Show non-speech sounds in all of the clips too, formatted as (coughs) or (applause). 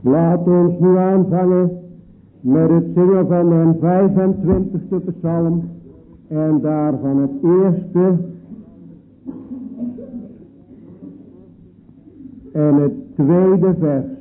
Laat ons nu aanvangen met het zingen van de 25e psalm en daarvan het eerste en het tweede vers.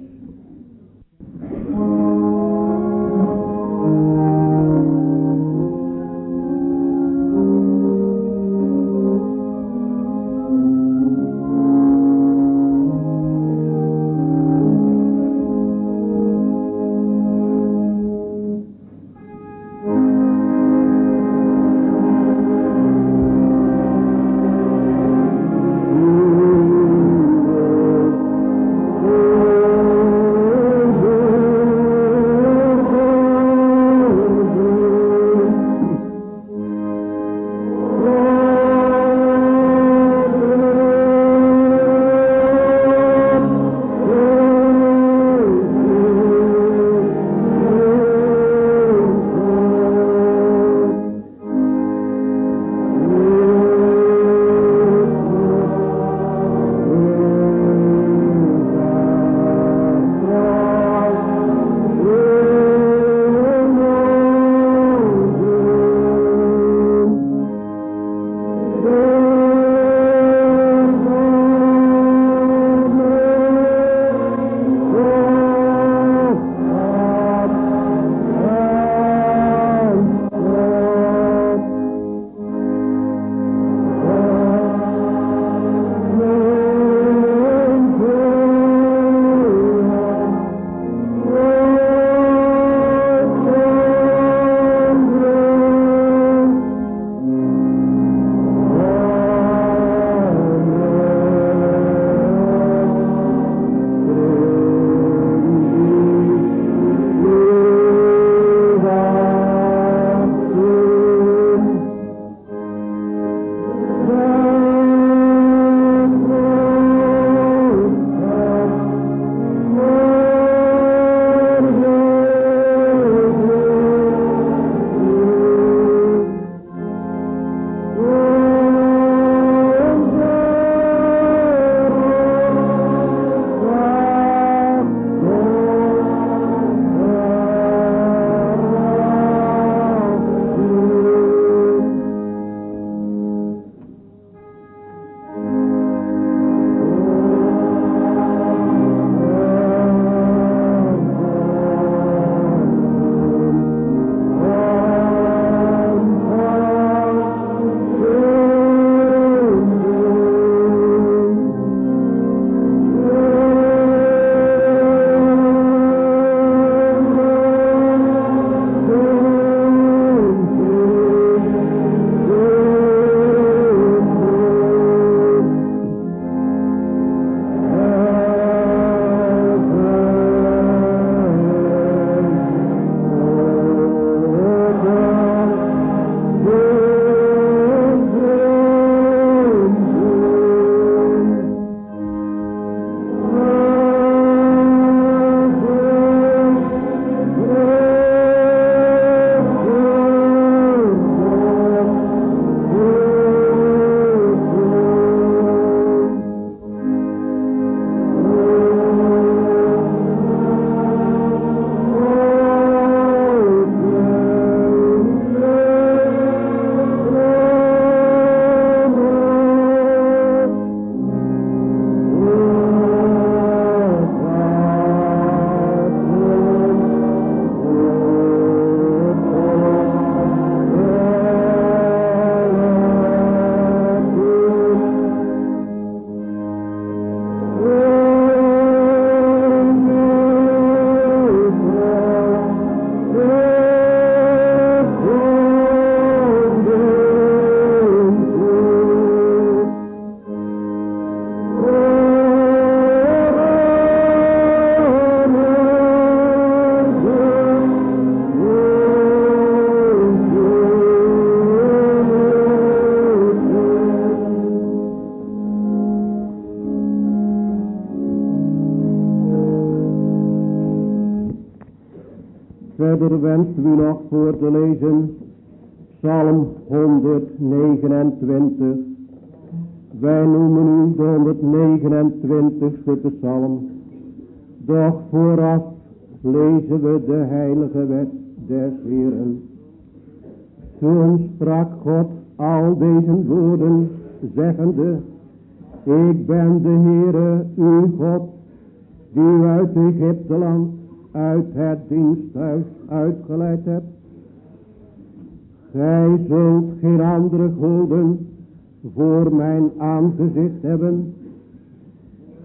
Psalm 129. Wij noemen u de 129ste psalm. Doch vooraf lezen we de heilige wet des Heeren. Toen sprak God al deze woorden, zeggende, ik ben de Heere, uw God, die u uit Egypteland, uit het diensthuis uitgeleid hebt. Gij zult geen andere goden voor mijn aangezicht hebben.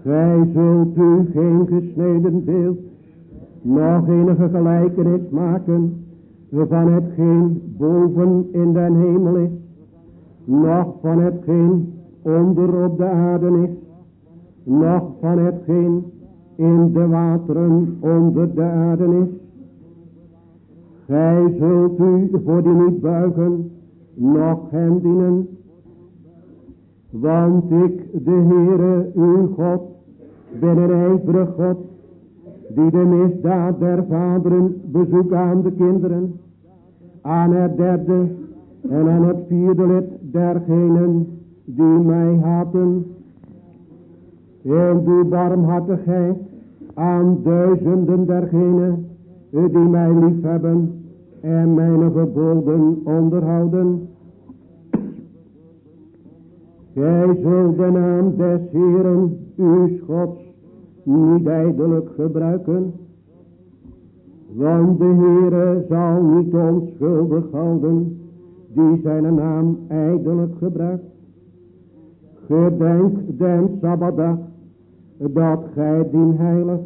Gij zult u geen gesneden beeld, nog enige gelijkenis maken van hetgeen boven in den hemel is, nog van hetgeen onder op de aarde is, nog van hetgeen in de wateren onder de aarde is. Gij zult u voor die niet buigen, noch hen dienen, want ik, de Heere, uw God, ben een ijverig God, die de misdaad der vaderen bezoekt aan de kinderen, aan het derde en aan het vierde lid dergenen die mij haten. En doe barmhartigheid aan duizenden dergenen die mij lief hebben en mijn verboden onderhouden. Gij zult de naam des Heeren, uw Gods, niet ijdelijk gebruiken. Want de Heere zal niet onschuldig houden, die zijn naam ijdelijk gebruikt. Gedenk den Sabbatdag, dat gij dien heilig.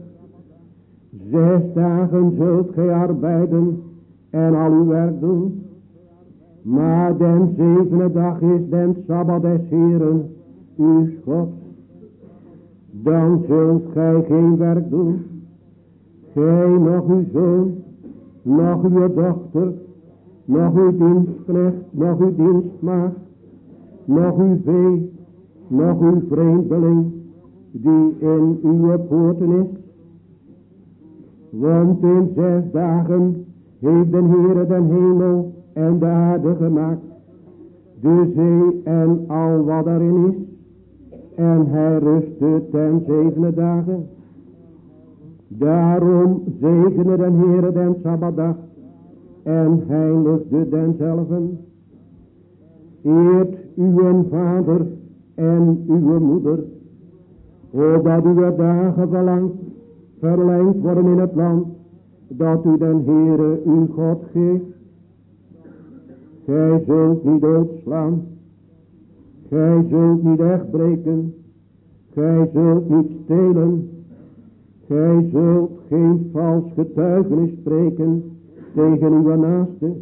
Zes dagen zult gij arbeiden en al uw werk doen. Maar den zevende dag is den Sabbat des Heeren, uw God. Dan zult gij geen werk doen. Gij, nog uw zoon, nog uw dochter, nog uw dienstknecht, nog uw dienstmaagd, nog uw vee, nog uw vreemdeling, die in uw poorten is. Want in zes dagen heeft de Heere den hemel en de aarde gemaakt, de zee en al wat daarin is, en hij rustte ten zevende dagen. Daarom zegene den Heere den Sabbatdag en heiligde denzelven. Eert uw vader en uw moeder, opdat uw dagen verlengd worden in het land, dat u den Heere uw God geeft. Gij zult niet doodslaan, gij zult niet breken, gij zult niet stelen, gij zult geen vals getuigenis spreken tegen uw naaste.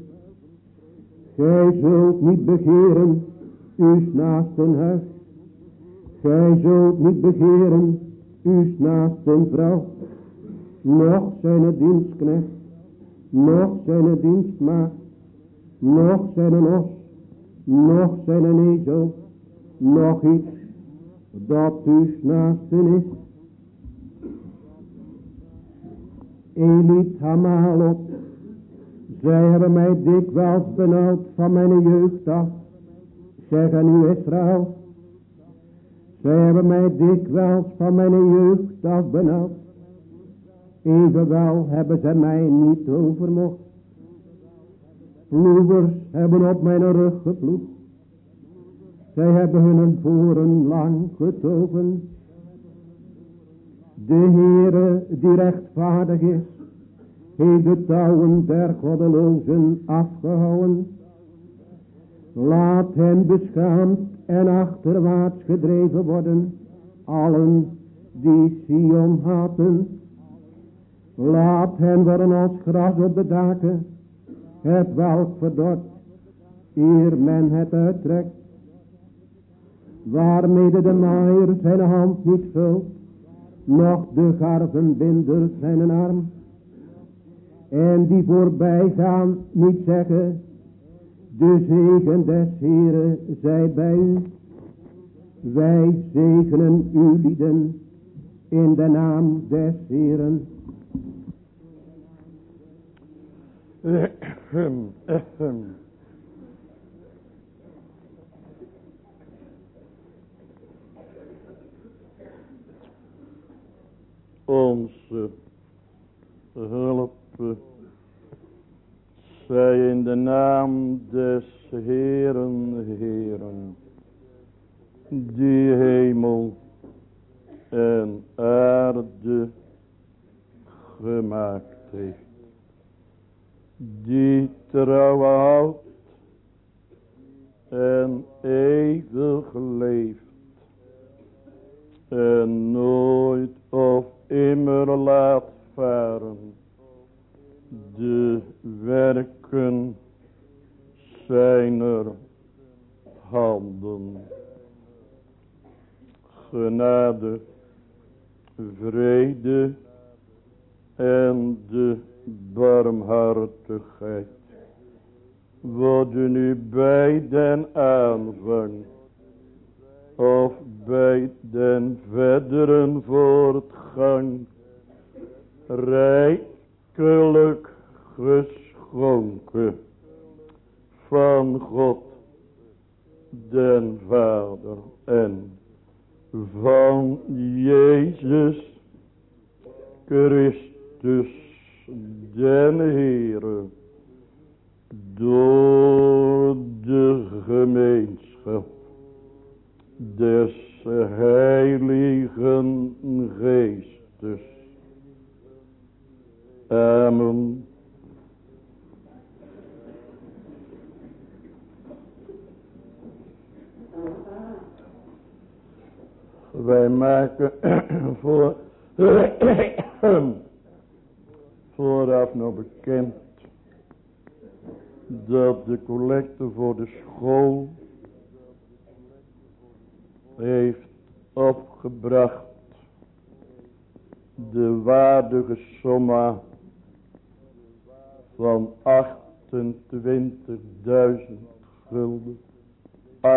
Gij zult niet begeren uw naasten huis. Gij zult niet begeren uw naasten vrouw, nog zijn dienstknecht, nog zijn dienstmaagd, nog zijn os, nog zijn ezel, nog iets dat uw naasten is. Elit Hamalot, zij hebben mij dikwijls benauwd van mijn jeugd af, zeggen u Israël. Zij hebben mij dikwijls van mijn jeugd af benauwd. Evenwel hebben zij mij niet overmocht. Ploegers hebben op mijn rug geploegd. Zij hebben hun voren lang getogen. De Heere die rechtvaardig is, heeft de touwen der goddelozen afgehouden. Laat hen beschaamd en achterwaarts gedreven worden, allen die Sion haten. Laat hen worden als gras op de daken, het welk verdort, eer men het uittrekt. Waarmede de maaier zijn hand niet vult, nog de garvenbinder zijn arm. En die voorbij gaan niet zeggen, de zegen des Heren zij bij u. Wij zegenen uw lieden in de naam des Heren. Onze hulp zij in de naam des Heeren, Heeren, die hemel en aarde gemaakt heeft, die trouw houdt en eeuwig leeft en nooit of immer laat varen de werken zijner handen. Genade, vrede en de barmhartigheid worden nu bij den aanvang of bij den verderen voortgang rijkelijk geschonken van God den Vader en van Jezus Christus den Heere door de gemeenschap des heiligen geestes. Amen. Wij maken (coughs) voor vooraf nog bekend dat de collecte voor de school heeft opgebracht de waardige somma van 28.000 gulden, 28.600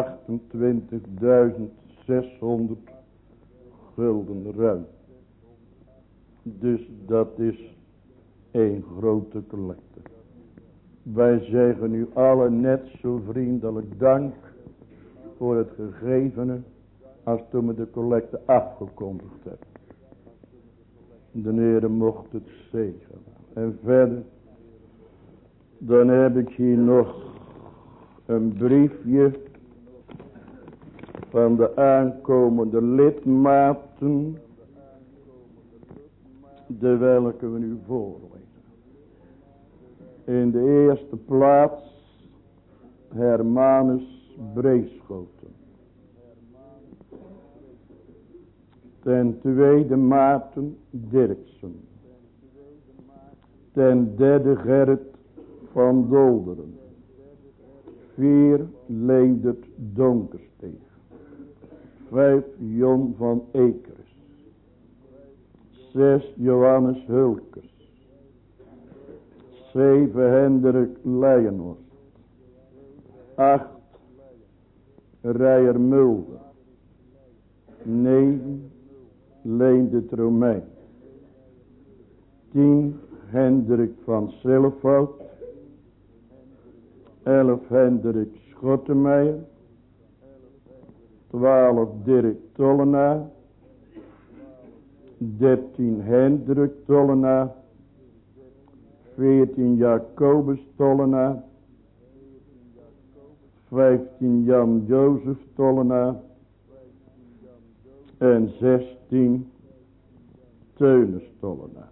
gulden ruim. Dus dat is een grote collecte. Wij zeggen u allen net zo vriendelijk dank voor het gegevene als toen we de collecte afgekondigd hebben. De Heer mocht het zegenen. En verder, dan heb ik hier nog een briefje van de aankomende lidmaten, de welke we nu voorlezen. In de eerste plaats Hermanus Breeschoten. Ten tweede Maarten Dirksen. Ten derde Gerrit van Dolderen. Vier Leendert Donkersteeg. Vijf Jon van Ekers. Zes Johannes Hulkers. Zeven Hendrik Leijenhorst. Acht Rijer Mulder. Negen Leendert Romein. Tien Hendrik van Silvoud. Elf Hendrik Schottenmeijer. Twaalf Dirk Tollenaar. Dertien Hendrik Tollenaar. Veertien Jacobus Tollenaar. Vijftien Jan Jozef Tollenaar. En zestien Teunis Tollenaar.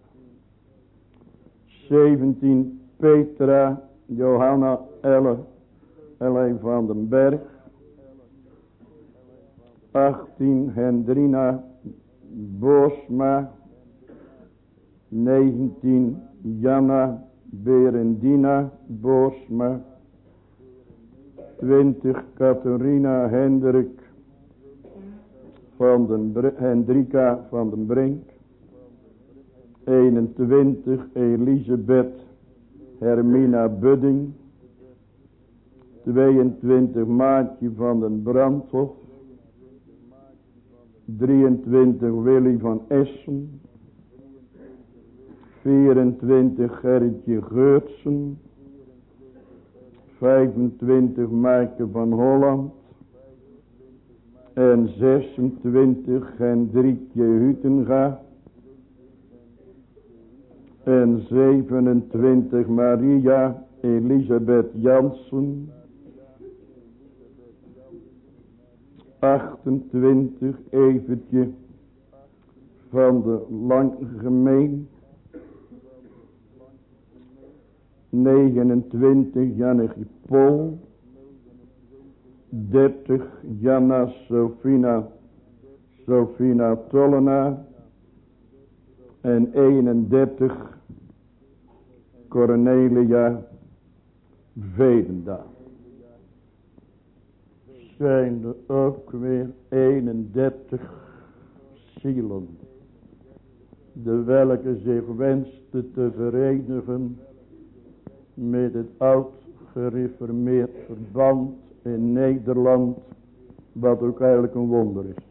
Zeventien Petra Johanna Elle, Ellen van den Berg. 18 Hendrina Bosma. 19 Janna Berendina Bosma. 20 Catharina Hendrik van den Hendrika van den Brink. 21 Elisabeth Hermina Budding. 22 Maatje van den Brandhof. 23 Willy van Essen. 24 Gerritje Geurtsen. 25 Maaike van Holland. En 26 Hendrikje Hutenga. En 27 Maria Elisabeth Jansen. 28 eventje van de gemeen. 29 Janneke Pol. 30 Janna Sofina Sofina Tollena. En 31 Cornelia Vedenda. Zijn er ook weer 31 zielen. De welke zich wenste te verenigen met het oud gereformeerd verband in Nederland. Wat ook eigenlijk een wonder is.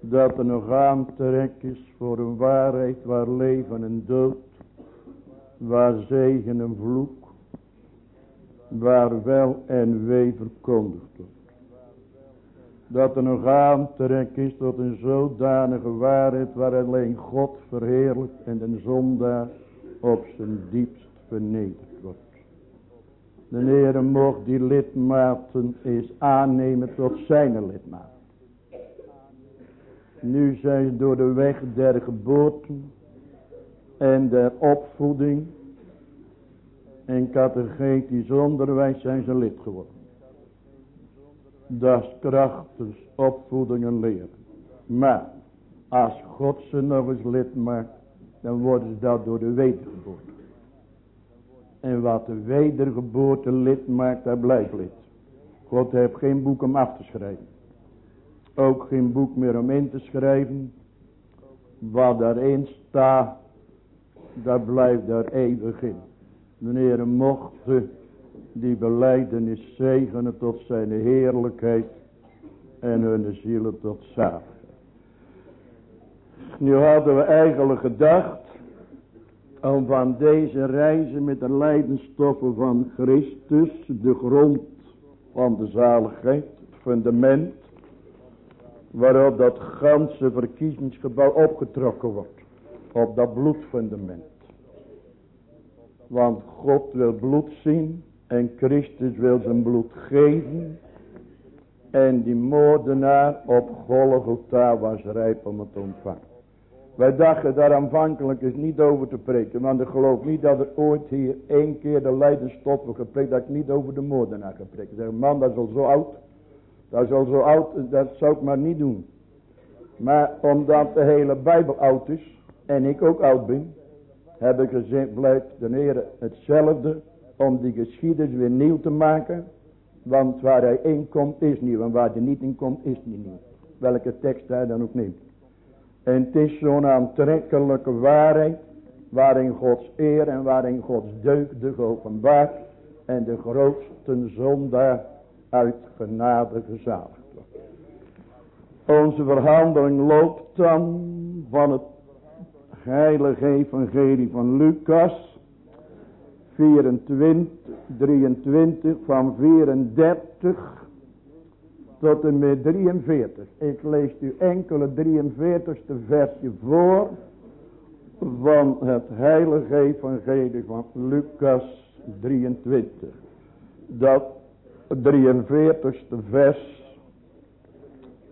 Dat er nog aantrek is voor een waarheid waar leven en dood. Waar zegen en vloek. Waar wel en wee verkondigd wordt. Dat er nog aantrek is tot een zodanige waarheid waar alleen God verheerlijkt en de zondaar op zijn diepst vernederd wordt. De Heer mocht die lidmaten eens aannemen tot zijn lidmaat. Nu zijn ze door de weg der geboorte en der opvoeding en catechetisch onderwijs zijn ze lid geworden. Dat is krachtens opvoeding en leren. Maar als God ze nog eens lid maakt, dan worden ze dat door de wedergeboorte. En wat de wedergeboorte lid maakt, daar blijft lid. God heeft geen boek om af te schrijven. Ook geen boek meer om in te schrijven. Wat daarin staat, daar blijft daar eeuwig in. Meneer mocht die beleidenis zegenen tot zijn heerlijkheid en hun zielen tot zaligheid. Nu hadden we eigenlijk gedacht om van deze reizen met de lijdenstoffen van Christus, de grond van de zaligheid, het fundament, waarop dat ganse verkiezingsgebouw opgetrokken wordt, op dat bloedfundament. Want God wil bloed zien en Christus wil zijn bloed geven. En die moordenaar op Golgotha was rijp om het te ontvangen. Wij dachten daar aanvankelijk eens niet over te preken. Want ik geloof niet dat er ooit hier één keer de lijdenstoffen gepreekt. Dat ik niet over de moordenaar gepreekt. Ik zeg man dat is al zo oud. Dat is al zo oud. Dat zou ik maar niet doen. Maar omdat de hele Bijbel oud is. En ik ook oud ben. Heb ik gezegd blijft de Heer hetzelfde. Om die geschiedenis weer nieuw te maken. Want waar hij in komt is nieuw. En waar hij niet in komt is niet nieuw. Welke tekst hij dan ook neemt. En het is zo'n aantrekkelijke waarheid. Waarin Gods eer en waarin Gods deugde geopenbaard. En de grootste zondaar uit genade gezaligd wordt. Onze verhandeling loopt dan van het heilige evangelie van Lucas. 24, 23 van 34 tot en met 43. Ik lees u enkele 43ste versje voor van het heilige evangelie van Lucas 23. Dat 43ste vers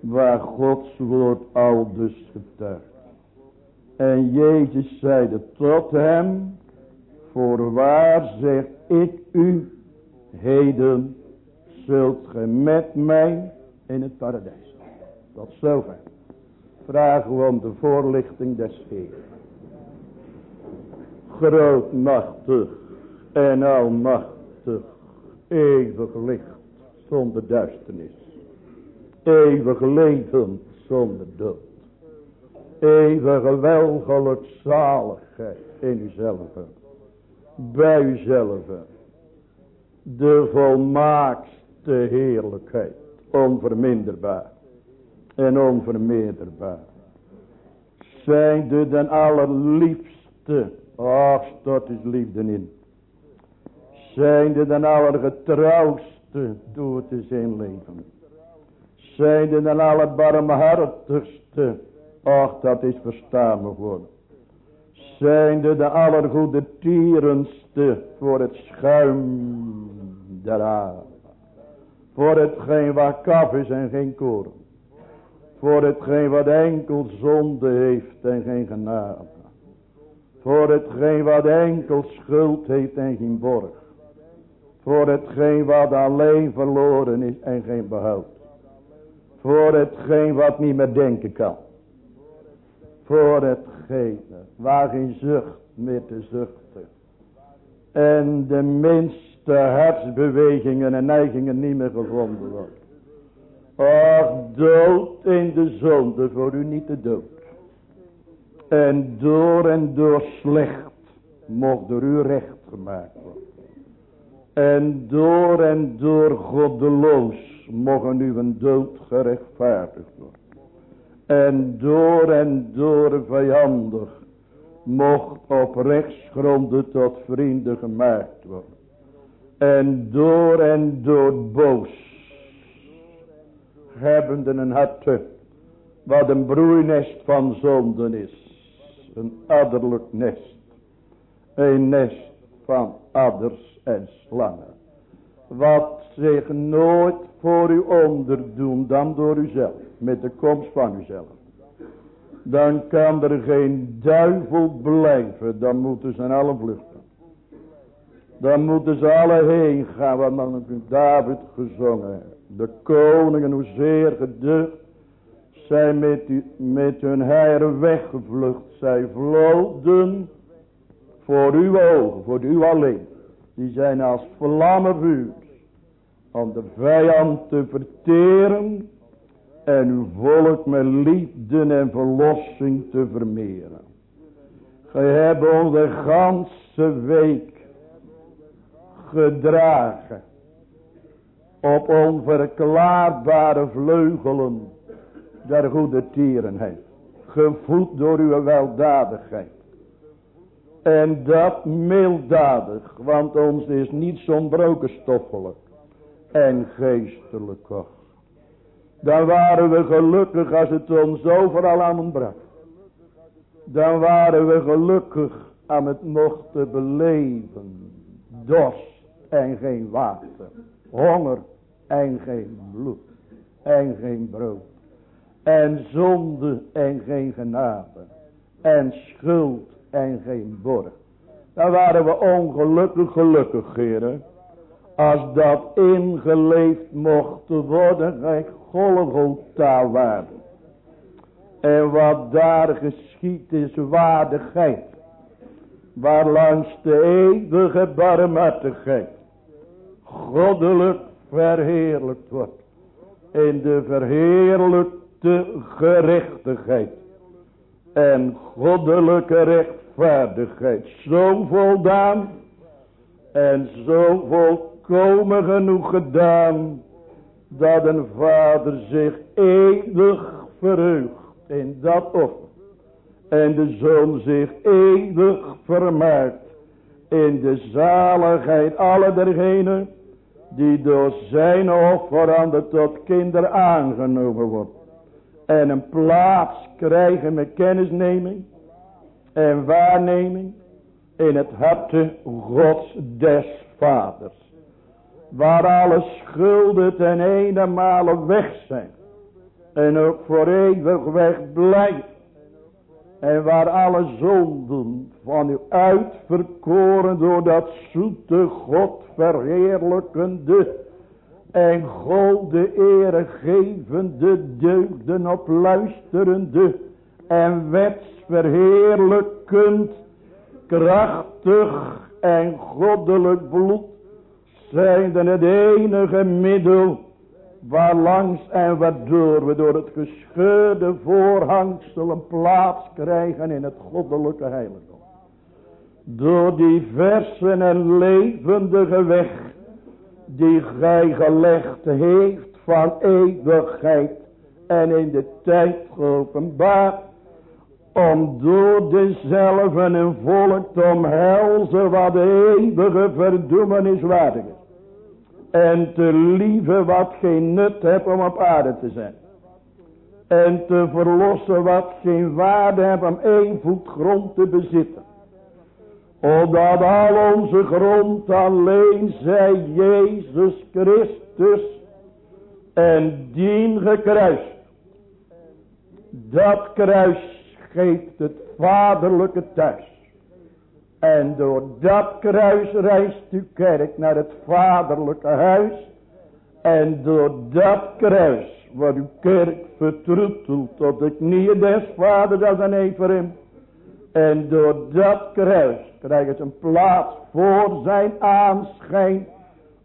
waar Gods woord al dus getuigt. En Jezus zeide tot hem, voorwaar zeg ik u, heden zult ge met mij in het paradijs. Tot zover. Vragen we om de voorlichting des Heeren. Grootmachtig en almachtig. Eeuwig licht zonder duisternis. Eeuwig leven zonder dood. Eeuwige welgeluk zaligheid in uzelf. Bij uzelf. De volmaakste heerlijkheid onverminderbaar en onvermeerderbaar. Zijnde den allerliefste, ach stort is liefde in. Zijnde den allergetrouwste, doe het in zijn leven. Zijnde den allerbarmhartigste, ach dat is verstaan geworden. zijnde de allergoede tierenste voor het schuim der aarde. Voor hetgeen waar kaf is en geen koren. Voor hetgeen wat enkel zonde heeft en geen genade. Voor hetgeen wat enkel schuld heeft en geen borg. Voor hetgeen wat alleen verloren is en geen behoud. Voor hetgeen wat niet meer denken kan. Voor hetgeen waar geen zucht meer te zuchten. En de minste hartsbewegingen en neigingen niet meer gevonden worden. Ach, dood in de zonde voor u niet de dood. En door en door slecht mocht door u recht gemaakt worden. En door en door goddeloos mogen u een dood gerechtvaardigd worden. En door en door vijandig mocht op rechtsgronden tot vrienden gemaakt worden. En door en door boos hebbende een harte wat een broeinest van zonden is. Een adderlijk nest. Een nest van adders en slangen. Wat zich nooit voor u onderdoen dan door uzelf. Met de komst van uzelf. Dan kan er geen duivel blijven. Dan moeten ze alle vluchten. Dan moeten ze alle heen gaan. Wat David gezongen. De koningen hoezeer geducht. Zij met, met hun heiren weggevlucht. Zij vloden voor uw ogen. Voor u alleen. Die zijn als vlammen vuur. Om de vijand te verteren. En uw volk met liefde en verlossing te vermeren. Gij hebt ons de ganse week gedragen. Op onverklaarbare vleugelen der goede tierenheid. Gevoed door uw weldadigheid. En dat milddadig, want ons is niet zo'n broken stoffelijk en geestelijk. Dan waren we gelukkig als het ons overal aan ontbrak. Dan waren we gelukkig aan het mochten beleven. Dorst en geen water. Honger en geen bloed. En geen brood. En zonde en geen genade. En schuld en geen borg. Dan waren we ongelukkig gelukkig, heren. Als dat ingeleefd mocht worden, gij Golgotha waarde. En wat daar geschiet is waardigheid. Waar langs de eeuwige barmhartigheid. Goddelijk verheerlijkt wordt. In de verheerlijkte gerechtigheid. En goddelijke rechtvaardigheid. Zo voldaan. En zo volkomen genoeg gedaan dat een vader zich eeuwig verheugt in dat offer. En de zoon zich eeuwig vermaakt in de zaligheid alle dergenen die door zijn offeranden tot kinder aangenomen wordt. En een plaats krijgen met kennisneming en waarneming in het harte Gods des Vaders waar alle schulden ten ene weg zijn. En ook voor eeuwig weg blijven. En waar alle zonden van u uitverkoren door dat zoete God verheerlijkende en God de ere gevende deugden op luisterende en wetsverheerlijkend krachtig en goddelijk bloed zijn het enige middel waarlangs en waardoor we door het gescheurde voorhangsel een plaats krijgen in het goddelijke heiligdom. Door die verse en levendige weg die gij gelegd heeft van eeuwigheid en in de tijd geopenbaard om door dezelfde een volk te omhelzen wat de eeuwige verdoemenis waardig en te lieve wat geen nut hebt om op aarde te zijn. En te verlossen wat geen waarde hebben om één voet grond te bezitten. Omdat al onze grond alleen zij Jezus Christus en dien gekruist. Dat kruis geeft het vaderlijke thuis. En door dat kruis reist uw kerk naar het vaderlijke huis. En door dat kruis wordt uw kerk vertroeteld tot de knieën des vaders als een Ephraim. En door dat kruis krijgt het een plaats voor zijn aanschijn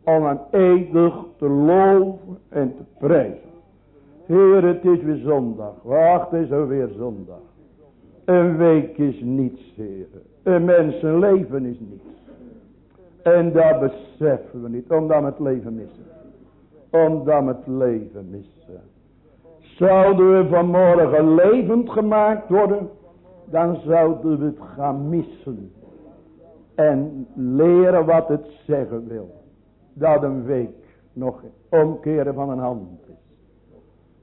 om hem eeuwig te loven en te prijzen. Heer, het is weer zondag. Wacht, het is alweer zondag. Een week is niets, Heer. Een mensenleven is niets. En dat beseffen we niet, omdat we het leven missen. Omdat we het leven missen. Zouden we vanmorgen levend gemaakt worden, dan zouden we het gaan missen. En leren wat het zeggen wil. Dat een week nog omkeren van een hand is.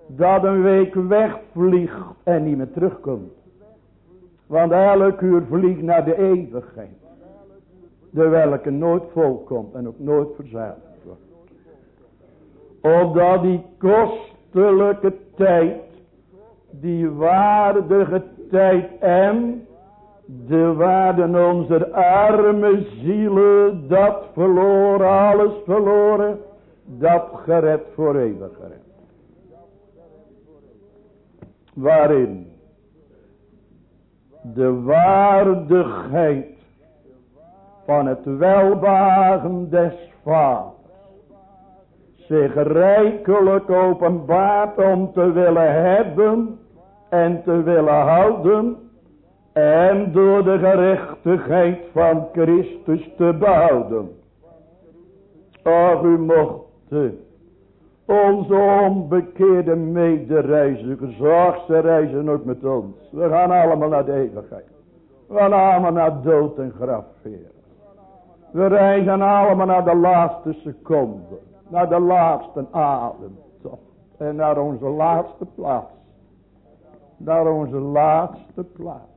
Dat een week wegvliegt en niet meer terugkomt. Want elk uur vliegt naar de eeuwigheid. De welke nooit volkomt en ook nooit verzadigd wordt. Opdat die kostelijke tijd, die waardige tijd en de waarde onze arme zielen, dat verloren, alles verloren, dat gered voor eeuwig gered. Waarin de waardigheid van het welwagen des vaders zich rijkelijk openbaart om te willen hebben en te willen houden en door de gerechtigheid van Christus te behouden. Ach, u mocht onze onbekeerde medereizigers, ach, ze reizen ook met ons. We gaan allemaal naar de eeuwigheid. We gaan allemaal naar dood en graf, Heer. We reizen allemaal naar de laatste seconde. Naar de laatste ademtocht. En naar onze laatste plaats. Naar onze laatste plaats.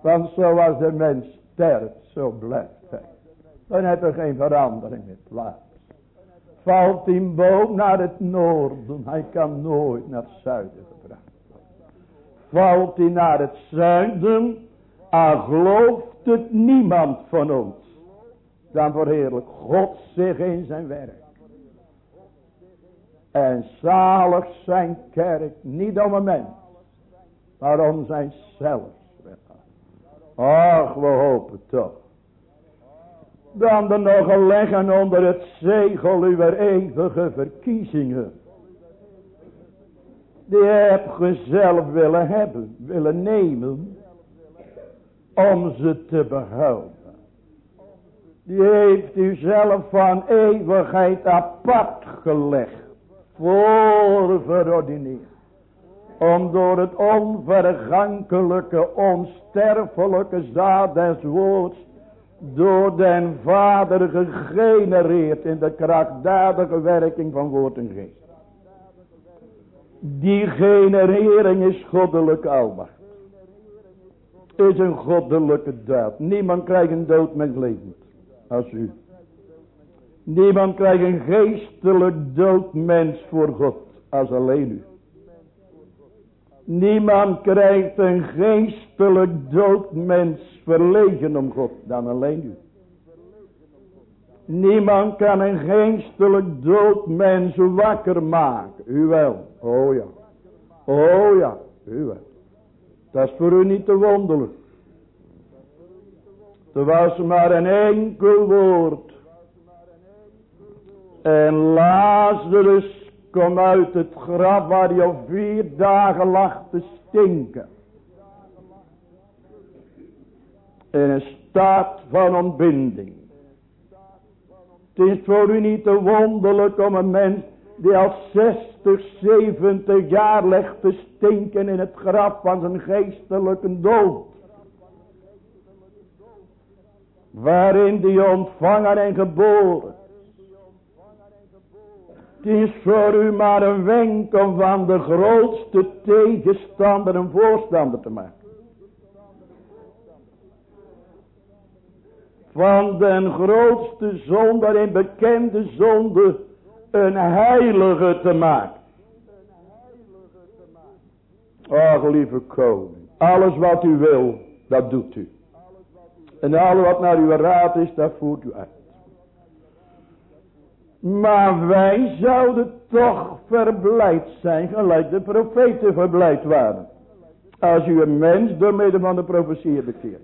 Want zoals de mens sterft, zo blijft hij. Dan heeft er geen verandering meer plaats. Valt die boom naar het noorden, hij kan nooit naar het zuiden gebracht Valt hij naar het zuiden, dan gelooft het niemand van ons. Dan verheerlijk God zich in zijn werk. En zalig zijn kerk, niet om een mens, maar om zijn zelf. Ach, we hopen toch. Dan er nog leggen onder het zegel uw eeuwige verkiezingen. Die heb je zelf willen hebben, willen nemen. Om ze te behouden. Die heeft u zelf van eeuwigheid apart gelegd. Voor verordineerd om door het onvergankelijke, onsterfelijke zaad des woords, door den Vader gegenereerd in de krachtdadige werking van woord en geest. Die generering is goddelijke almacht. Is een goddelijke daad. Niemand krijgt een dood met levend. Als u. Niemand krijgt een geestelijk dood mens voor God. Als alleen u. Niemand krijgt een geestelijk doodmens verlegen om God dan alleen u. Niemand kan een geestelijk doodmens wakker maken. U wel. Oh ja. Oh ja. U wel. Dat is voor u niet te wonderlijk. Er was maar een enkel woord. En Lazarus Kom uit het graf waar hij al vier dagen lag te stinken. In een staat van ontbinding. Het is voor u niet te wonderlijk om een mens die al 60, 70 jaar legt te stinken in het graf van zijn geestelijke dood. Waarin die ontvangen en geboren is voor u maar een wenk om van de grootste tegenstander een voorstander te maken. Van den grootste zonde en bekende zonde een heilige te maken. Ach lieve koning, alles wat u wil, dat doet u. En alles wat naar uw raad is, dat voert u uit. Maar wij zouden toch verblijd zijn, gelijk de profeten verblijd waren. Als u een mens door middel van de profetie bekeert.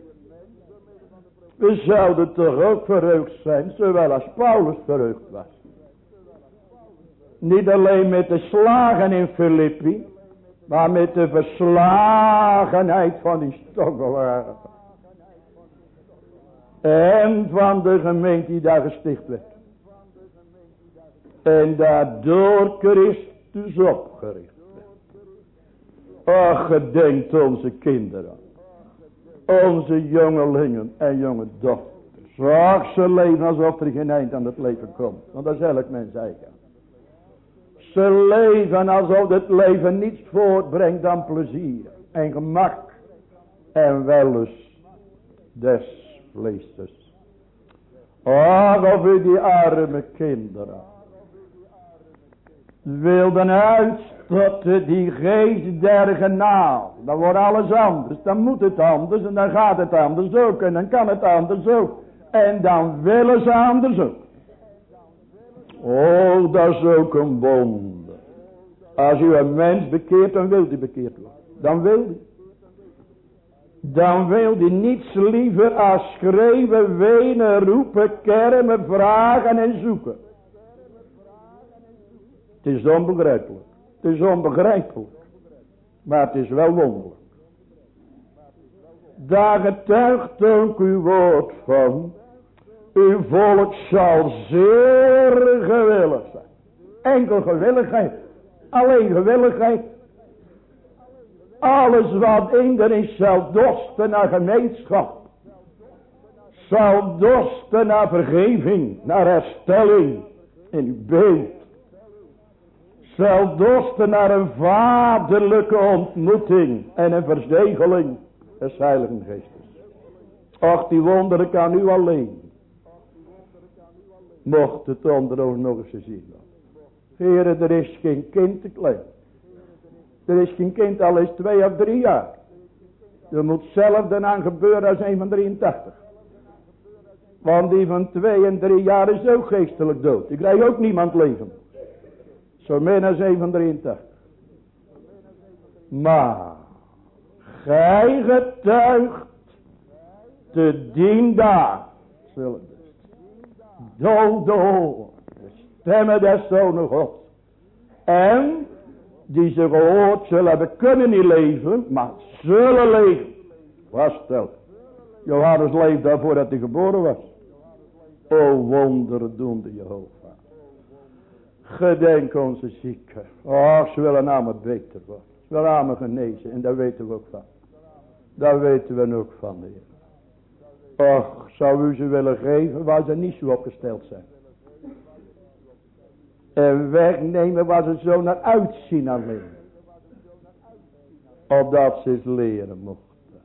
We zouden toch ook verheugd zijn, zowel als Paulus verheugd was. Niet alleen met de slagen in Filippi, maar met de verslagenheid van die stokbewaren. En van de gemeente die daar gesticht werd. En daardoor Christus opgericht. Och, gedenkt onze kinderen. Onze jongelingen en jonge dochters. Zorg ze leven alsof er geen eind aan het leven komt. Want dat is elk mens eigen. Ze leven alsof het leven niets voortbrengt dan plezier en gemak en wellust des vleestes. Och, of u die arme kinderen wilden uitstotten die geest der genade. Dan wordt alles anders, dan moet het anders en dan gaat het anders ook en dan kan het anders ook. En dan willen ze anders ook. Oh, dat is ook een wonder. Als u een mens bekeert, dan wil hij bekeerd worden. Dan wil hij. Dan wil hij niets liever als schreeuwen, wenen, roepen, kermen, vragen en zoeken. Het is onbegrijpelijk. Het is onbegrijpelijk. Maar het is wel wonderlijk. Daar getuigt ook uw woord van. Uw volk zal zeer gewillig zijn. Enkel gewilligheid. Alleen gewilligheid. Alles wat in is zal dorsten naar gemeenschap. Zal dorsten naar vergeving. Naar herstelling. In beeld. Zal dorsten naar een vaderlijke ontmoeting. En een verzegeling des Heiligen Geestes. Och die wonderen kan u alleen. Mocht het onder ons nog eens zien. Heren, er is geen kind te klein. Er is geen kind al eens twee of drie jaar. Er moet zelf aan gebeuren als een van 83. Want die van twee en drie jaar is ook geestelijk dood. Ik krijg ook niemand leven. Zo min als een van 83. Maar. Gij getuigt. Te dien daar. Zullen door. De stemmen des zonen God. En. Die ze gehoord zullen hebben kunnen niet leven. Maar zullen leven. Vaststelt. Johannes leefde daarvoor dat hij geboren was. O wonderdoende Jehovah. Gedenk onze zieken. Och, ze willen namen beter worden. Ze willen genezen. En daar weten we ook van. Daar weten we ook van, Heer. Och, zou u ze willen geven waar ze niet zo opgesteld zijn. En wegnemen waar ze zo naar uitzien alleen. Opdat ze eens leren mochten.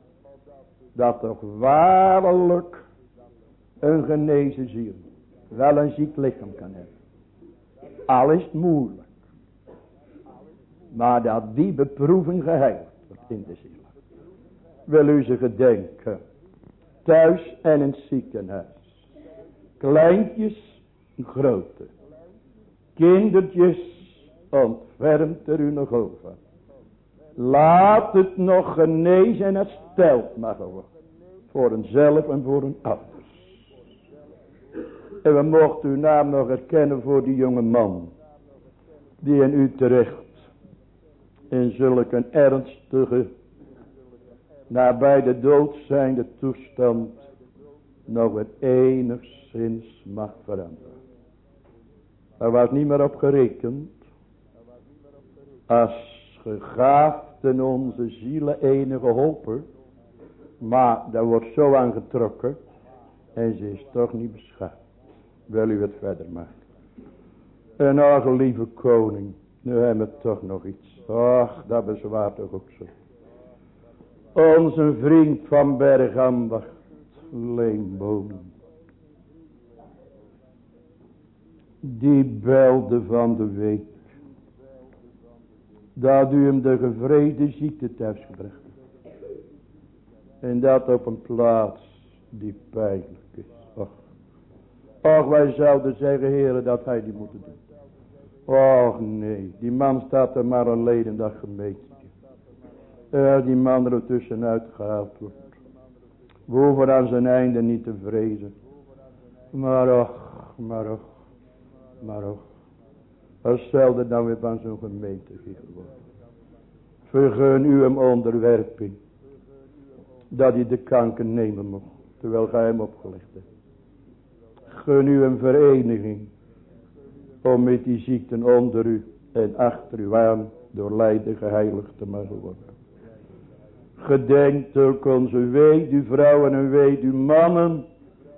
Dat toch waarlijk een genezen ziel wel een ziek lichaam kan hebben. Al is moeilijk. Maar dat die beproeving geheiligd wordt in de ziel. Wil u ze gedenken. Thuis en in het ziekenhuis. Kleintjes, grote. Kindertjes, ontfermt er u nog over. Laat het nog genezen en hersteld mag worden. Voor een zelf en voor een ander. En we mochten uw naam nog herkennen voor die jonge man. Die in Utrecht. In zulke een ernstige. Nabij de dood zijnde toestand. Nog het enigszins mag veranderen. Er was niet meer op gerekend. Als gegaafden onze zielen enige hopen. Maar daar wordt zo aan getrokken. En ze is toch niet beschaamd wil u het verder maken. En ach, lieve koning, nu hebben we toch nog iets. Ach, dat bezwaart toch ook zo. Onze vriend van Bergambacht, Leenboom. Die belde van de week. Dat u hem de gevrede ziekte thuis gebracht En dat op een plaats die pijnlijk is. Och, Och wij zouden zeggen, heren, dat hij die moeten doen. Och nee, die man staat er maar alleen in dat gemeente. Uh, die man er tussenuit gehaald wordt. We hoeven aan zijn einde niet te vrezen. Maar och, maar och, maar och. Als zelden dan weer van zo'n gemeente geworden. Vergun u hem onderwerping. Dat hij de kanker nemen mocht. Terwijl gij hem opgelegd hebt. Gun u een vereniging. Om met die ziekten onder u en achter u aan door lijden geheiligd te mogen worden. Gedenkt ook onze vrouwen en mannen.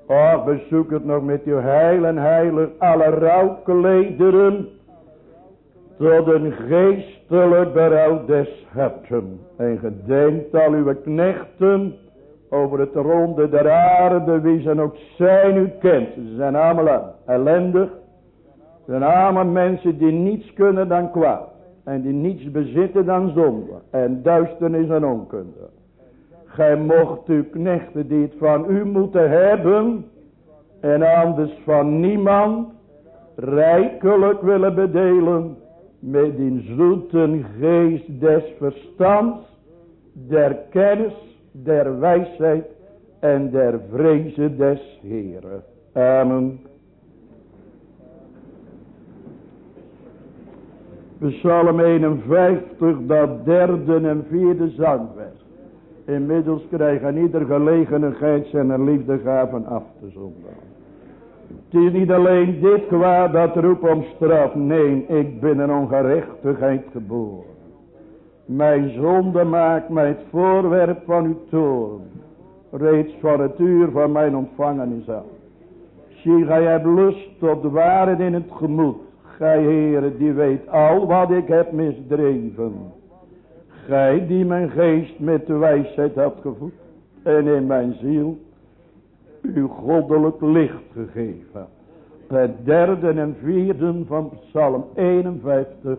Och, bezoek het nog met uw heil en heilig alle rouwklederen. Tot een geestelijk berouw des harten. En gedenkt al uw knechten over het ronde der aarde, wie ze ook zijn u kent. Ze zijn allemaal ellendig. Ze zijn allemaal mensen die niets kunnen dan kwaad. En die niets bezitten dan zonde. En duisternis en onkunde. Gij mocht uw knechten die het van u moeten hebben. En anders van niemand. Rijkelijk willen bedelen. Met die zoete geest des verstands. Der kennis. Der wijsheid. En der vreze des Heeren. Amen. Psalm 51, dat derde en vierde zangvers. Inmiddels krijgen ieder gelegenheid zijn liefdegaven af te zonden. Het is niet alleen dit kwaad dat roept om straf. Nee, ik ben in ongerechtigheid geboren. Mijn zonde maakt mij het voorwerp van uw toorn. Reeds van het uur van mijn ontvangenis af. Zie, gij hebt lust tot waarheid in het gemoed. Gij Heere, die weet al wat ik heb misdreven. Gij die mijn geest met de wijsheid had gevoed. En in mijn ziel uw goddelijk licht gegeven. Het derde en vierde van Psalm 51.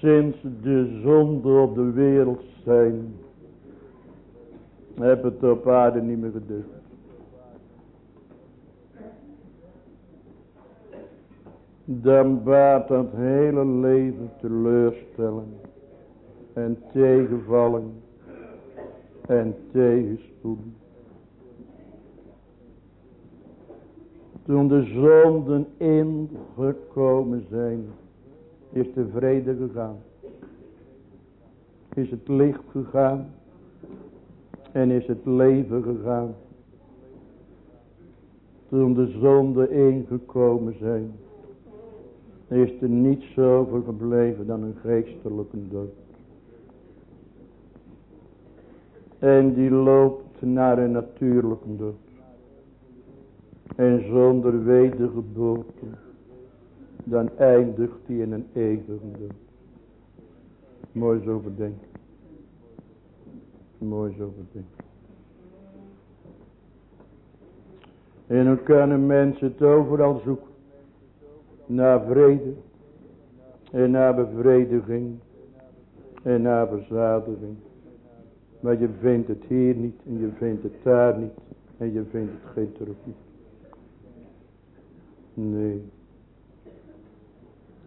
Sinds de zonde op de wereld zijn. Heb het op aarde niet meer gedurfd. Dan baat dat hele leven teleurstellen. En tegenvallen. En tegenspoed. Toen de zonden ingekomen zijn, is de vrede gegaan. Is het licht gegaan. En is het leven gegaan. Toen de zonden ingekomen zijn, is er niets over gebleven dan een geestelijke dood. En die loopt naar een natuurlijke dood en zonder wedergeboorte, dan eindigt hij in een eeuwige. Mooi zo bedenken. Mooi zo bedenken. En dan kunnen mensen het overal zoeken. Naar vrede. En naar bevrediging. En naar verzadiging. Maar je vindt het hier niet. En je vindt het daar niet. En je vindt het geen terug. Nee.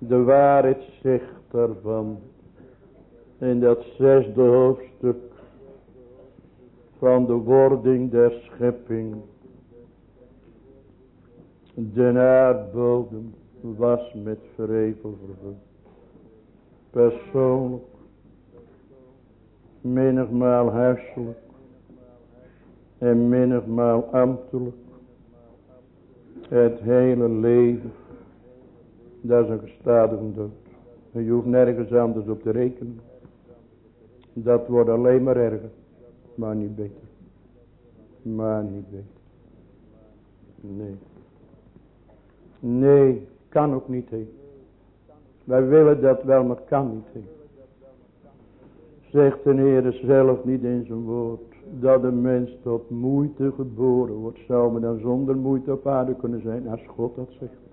De waarheid zegt daarvan in dat zesde hoofdstuk van de wording der schepping. De aardbodem was met vrevel vervuld. Persoonlijk, menigmaal huiselijk en menigmaal ambtelijk. Het hele leven, dat is een gestadige dood. En je hoeft nergens anders op te rekenen. Dat wordt alleen maar erger. Maar niet beter. Maar niet beter. Nee. Nee, kan ook niet heen. Wij willen dat wel, maar kan niet heen. Zegt de Heer zelf niet in zijn woord. Dat een mens tot moeite geboren wordt. Zou men dan zonder moeite op aarde kunnen zijn. Als God dat zegt.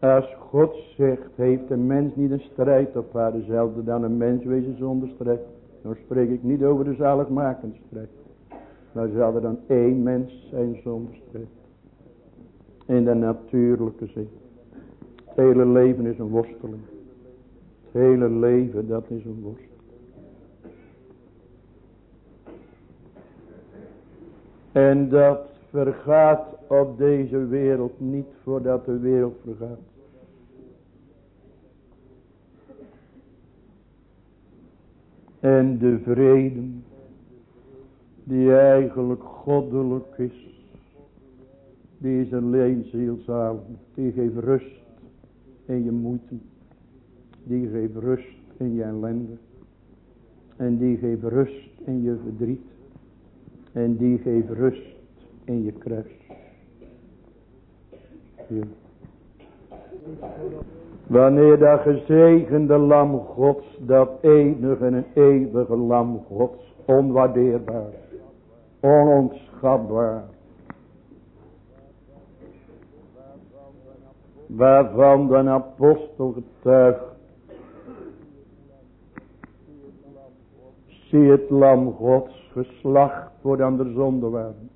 Als God zegt, heeft een mens niet een strijd op aarde. Zelfde dan een mens wezen zonder strijd. Dan spreek ik niet over de zaligmakende strijd. Maar zal er dan één mens zijn zonder strijd. In de natuurlijke zin. Het hele leven is een worsteling. Het hele leven dat is een worsteling. En dat vergaat op deze wereld niet voordat de wereld vergaat. En de vrede die eigenlijk goddelijk is. Die is alleen zielzalig. Die geeft rust in je moeite. Die geeft rust in je ellende. En die geeft rust in je verdriet. En die geeft rust in je kruis. Ja. Wanneer dat gezegende lam gods, dat enige en eeuwige lam gods, onwaardeerbaar, onontschatbaar, waarvan de apostel getuigt, zie het lam gods geslacht voordat er zonde waren.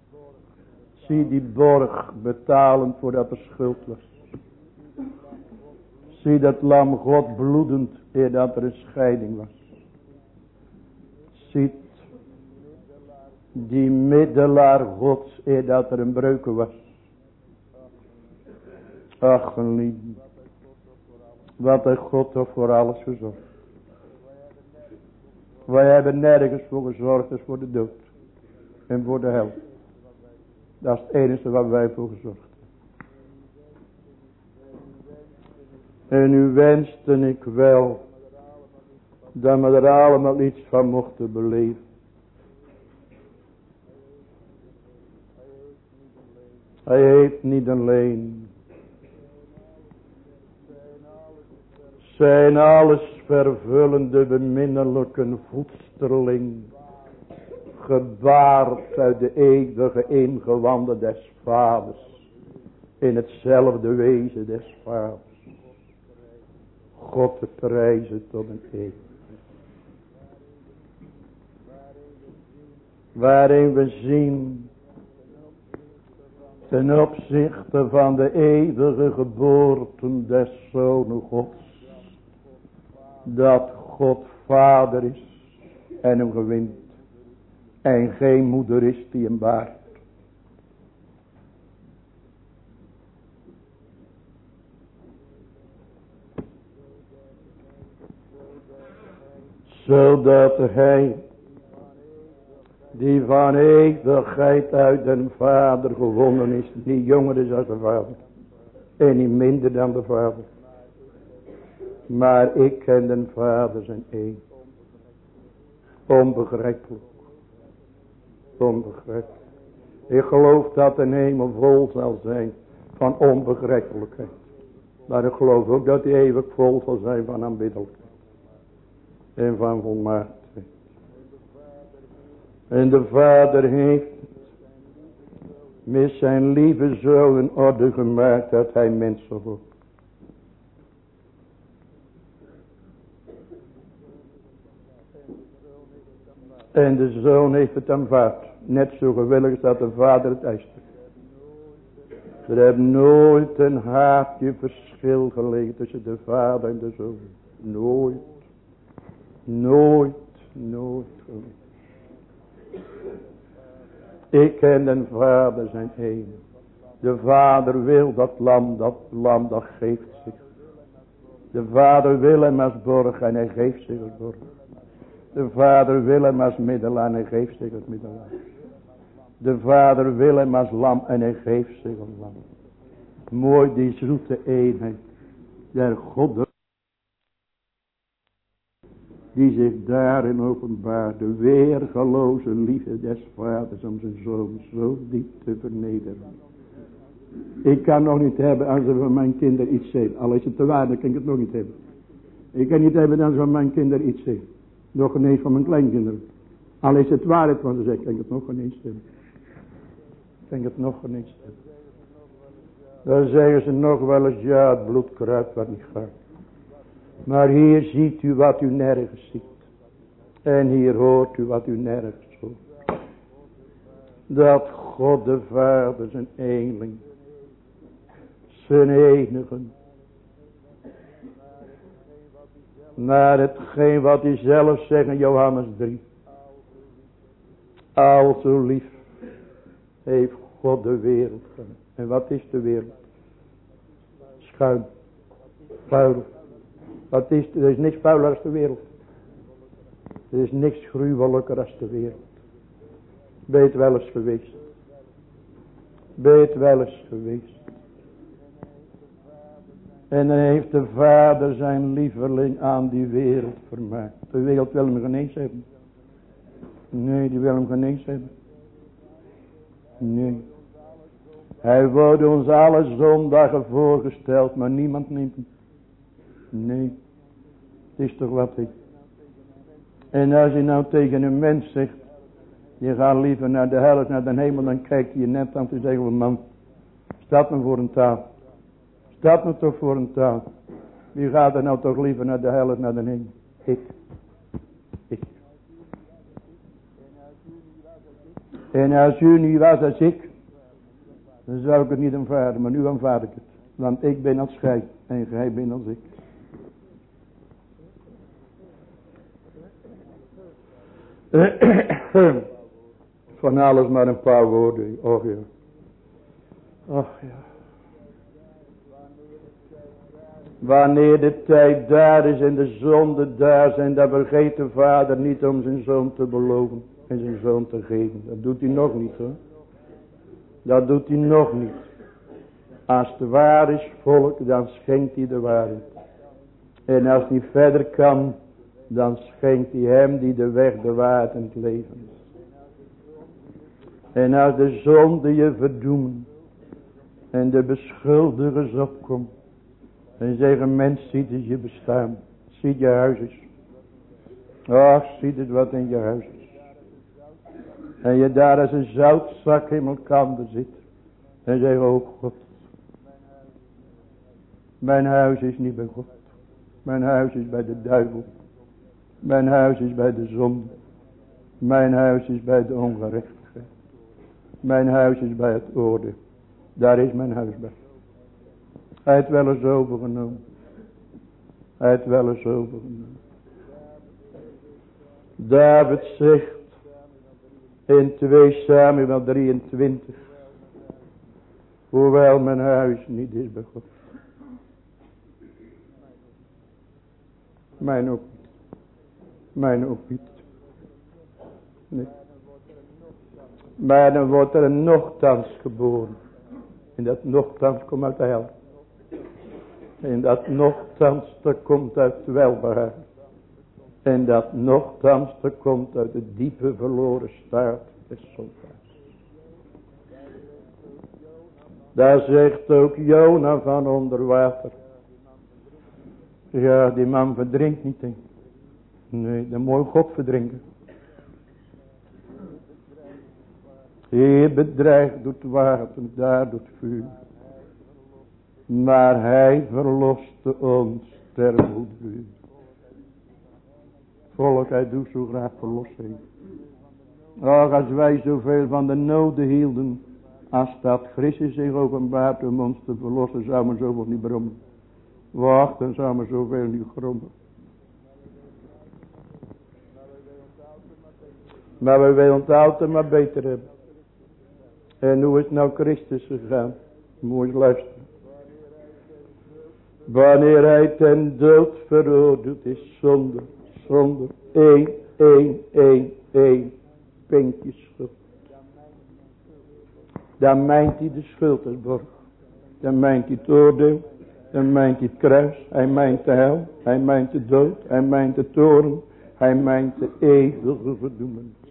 Zie die borg betalend voordat er schuld was. Zie dat lam God bloedend eer dat er een scheiding was. Ziet die middelaar Gods eer dat er een breuken was. Ach, lief. Wat heeft God toch voor alles gezorgd. Wij hebben nergens voor gezorgd, dus voor de dood. En voor de hel. Dat is het enige waar wij voor gezorgd En nu wenste ik wel dat we er allemaal iets van mochten beleven. Hij heeft niet alleen zijn alles vervullende beminnelijke voedsterling gebaard uit de eeuwige ingewanden des vaders in hetzelfde wezen des vaders. God te prijzen tot een eeuw. Waarin we zien ten opzichte van de eeuwige geboorte des Zonen Gods. Dat God vader is en hem gewint. En geen moeder is die hem baart. Zodat hij die van eeuwigheid uit den vader gewonnen is. Niet jonger is als de vader. En niet minder dan de vader. Maar ik en de vader zijn één. Onbegrijpelijk. Onbegrijpelijk. Ik geloof dat de hemel vol zal zijn van onbegrijpelijkheid. Maar ik geloof ook dat hij eeuwig vol zal zijn van aanbiddelijkheid en van volmaaktheid. En de vader heeft met zijn lieve zoon in orde gemaakt dat hij mensen wordt. En de zoon heeft het aanvaard. Net zo gewillig dat de vader het eist. Er heeft nooit een haatje verschil gelegen tussen de vader en de zoon. Nooit. Nooit. Nooit. Ik en de vader zijn één. De vader wil dat lam, dat lam dat geeft zich. De vader wil hem als borg en hij geeft zich als borg. De vader wil hem als middelaar en hij geeft zich als middelaar. De vader wil hem als lam en hij geeft zich als lam. Mooi die zoete eenheid der God die zich daarin openbaart, de weergeloze liefde des vaders om zijn zoon zo diep te vernederen. Ik kan nog niet hebben als ze van mijn kinderen iets zijn. Al is het te waar, dan kan ik het nog niet hebben. Ik kan niet hebben als ze van mijn kinderen iets zijn. Nog ineens van mijn kleinkinderen. Al is het waarheid van ze kan ik het nog ineens hebben. Kan ik het nog ineens hebben. Dan zeggen ze nog wel eens, ja het bloed kruipt wat niet gaat. Maar hier ziet u wat u nergens ziet. En hier hoort u wat u nergens hoort. Dat God de Vader zijn eenling. Zijn enige. Naar hetgeen wat hij zelf zegt in Johannes 3. Al zo lief heeft God de wereld. En wat is de wereld? Schuim. Vuil. Wat is, er is niks vuiler als de wereld. Er is niks gruwelijker als de wereld. Beet wel eens geweest. Beet wel eens geweest. En dan heeft de vader zijn lieveling aan die wereld vermaakt. De wereld wil hem geen eens hebben. Nee, die wil hem geen eens hebben. Nee. Hij wordt ons alle zondagen voorgesteld, maar niemand neemt hem. Nee. Het is toch wat ik. En als je nou tegen een mens zegt. Je gaat liever naar de hel naar de hemel. Dan kijk je net aan te zeggen. Man. Staat me voor een taal. Staat me toch voor een taal. Wie gaat er nou toch liever naar de hel naar de hemel? Ik. Ik. En als u niet was als ik. Dan zou ik het niet aanvaarden. Maar nu aanvaard ik het. Want ik ben als gij. En gij bent als ik. (coughs) Van alles maar een paar woorden. Och ja. Och ja. Wanneer de tijd daar is en de zonde daar zijn, dan vergeet de vader niet om zijn zoon te beloven en zijn zoon te geven. Dat doet hij nog niet hoor. Dat doet hij nog niet. Als de waar is volk, dan schenkt hij de waarheid. En als hij verder kan, dan schenkt hij hem die de weg, de waarheid en het leven. En als de zonde je verdoemen en de beschuldigers opkomt en zeggen mens ziet het je bestaan, ziet je huis is. Ach, ziet het wat in je huis is. En je daar als een zoutzak in elkaar zit. En zeg, oh God. Mijn huis is niet bij God. Mijn huis is bij de duivel. Mijn huis is bij de zon. Mijn huis is bij de ongerechtigheid. Mijn huis is bij het oordeel. Daar is mijn huis bij. Hij heeft wel eens overgenomen. Hij heeft wel eens overgenomen. David zegt in 2 Samuel 23. Hoewel mijn huis niet is bij God. Mijn ook mijn ook. Nee. Maar dan wordt er een nogthans geboren. En dat nogthans komt uit de hel. En dat nogthans komt uit welbehaar. En dat nogthans komt uit de diepe verloren staat. Daar zegt ook Jona van onder water. Ja, die man verdrinkt niet in. Nee, de mooi God verdrinken. Heer bedreigd doet water, daar doet vuur. Maar hij verloste ons ter moeder. Volk, hij doet zo graag verlossing. Ach, als wij zoveel van de noden hielden. Als dat Christus zich openbaart om ons te verlossen, zou men zoveel niet brommen. Wacht, dan zou men zoveel niet grommen. Maar we willen het altijd maar beter hebben. En hoe is nou Christus gegaan? Moet luisteren. Wanneer hij ten dood veroordeeld is zonder, zonder, één, één, één, één, pinkje schuld. Dan mijnt hij de schuld borg. Dan mijnt hij het oordeel. Dan mijnt hij het kruis. Hij mijnt de hel. Hij mijnt de dood. Hij mijnt de toren. Hij mijnt de eeuwige verdoemenis.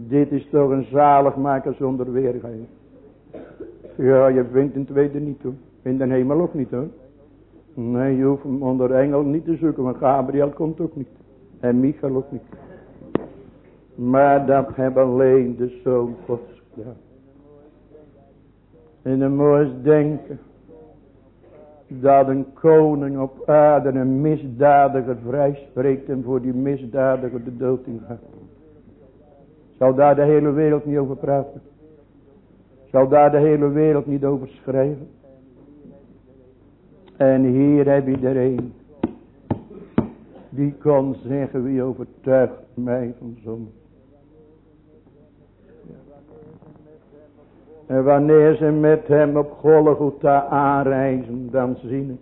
Dit is toch een zaligmaker zonder weergave. Ja, je vindt een tweede niet hoor. In de hemel ook niet hoor. Nee, je hoeft hem onder engel niet te zoeken. Want Gabriel komt ook niet. En Michael ook niet. Maar dat hebben alleen de Zoon Gods gedaan. En dan moet denken. Dat een koning op aarde een misdadiger vrijspreekt. En voor die misdadiger de dood ingaat. Zal daar de hele wereld niet over praten? Zal daar de hele wereld niet over schrijven? En hier heb je er. Die kon zeggen wie overtuigt mij van zonde. En wanneer ze met hem op Golgotha aanreizen, dan zie ik.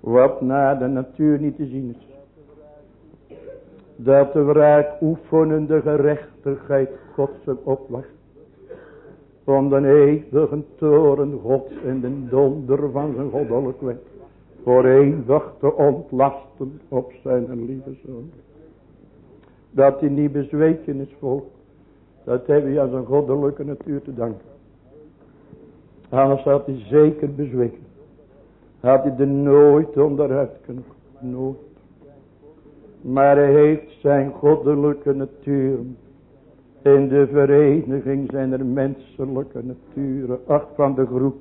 Wat naar de natuur niet te zien is. Dat de wraak oefenende gerechtigheid Gods opwacht. Om de eeuwige toren Gods en de donder van zijn goddelijkheid. Voor eeuwig te ontlasten op zijn lieve zoon. Dat hij niet bezweken is volk. Dat heb je aan zijn goddelijke natuur te danken. Anders had hij zeker bezweken. Had hij er nooit onderuit kunnen. Nooit. Maar hij heeft zijn goddelijke natuur. In de vereniging zijn er menselijke naturen. Ach van de groep.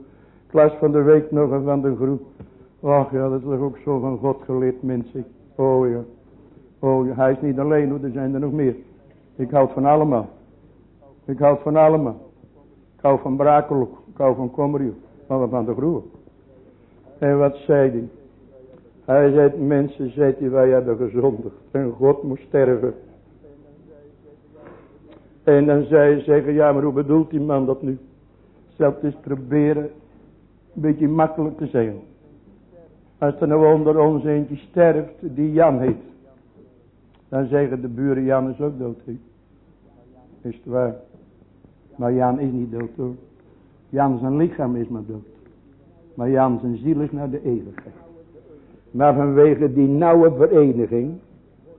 Klas van de week nog een van de groep. Ach ja, dat is ook zo van God geleerd mensen. Oh ja. Oh ja, hij is niet alleen hoor, er zijn er nog meer. Ik houd van allemaal. Ik houd van allemaal. Ik hou van Brakelhoek. Ik hou van Kommerio. Maar van de groep. En wat zei hij? Hij zei, mensen, zei hij, wij hebben gezondigd. En God moest sterven. En dan zei je zeggen, ja maar hoe bedoelt die man dat nu? Zelfs eens proberen, een beetje makkelijk te zeggen. Als er nou onder ons eentje sterft, die Jan heet. Dan zeggen de buren, Jan is ook dood. Is het waar? Maar Jan is niet dood hoor. Jan zijn lichaam is maar dood. Maar Jan zijn ziel is naar de eeuwigheid. Maar vanwege die nauwe vereniging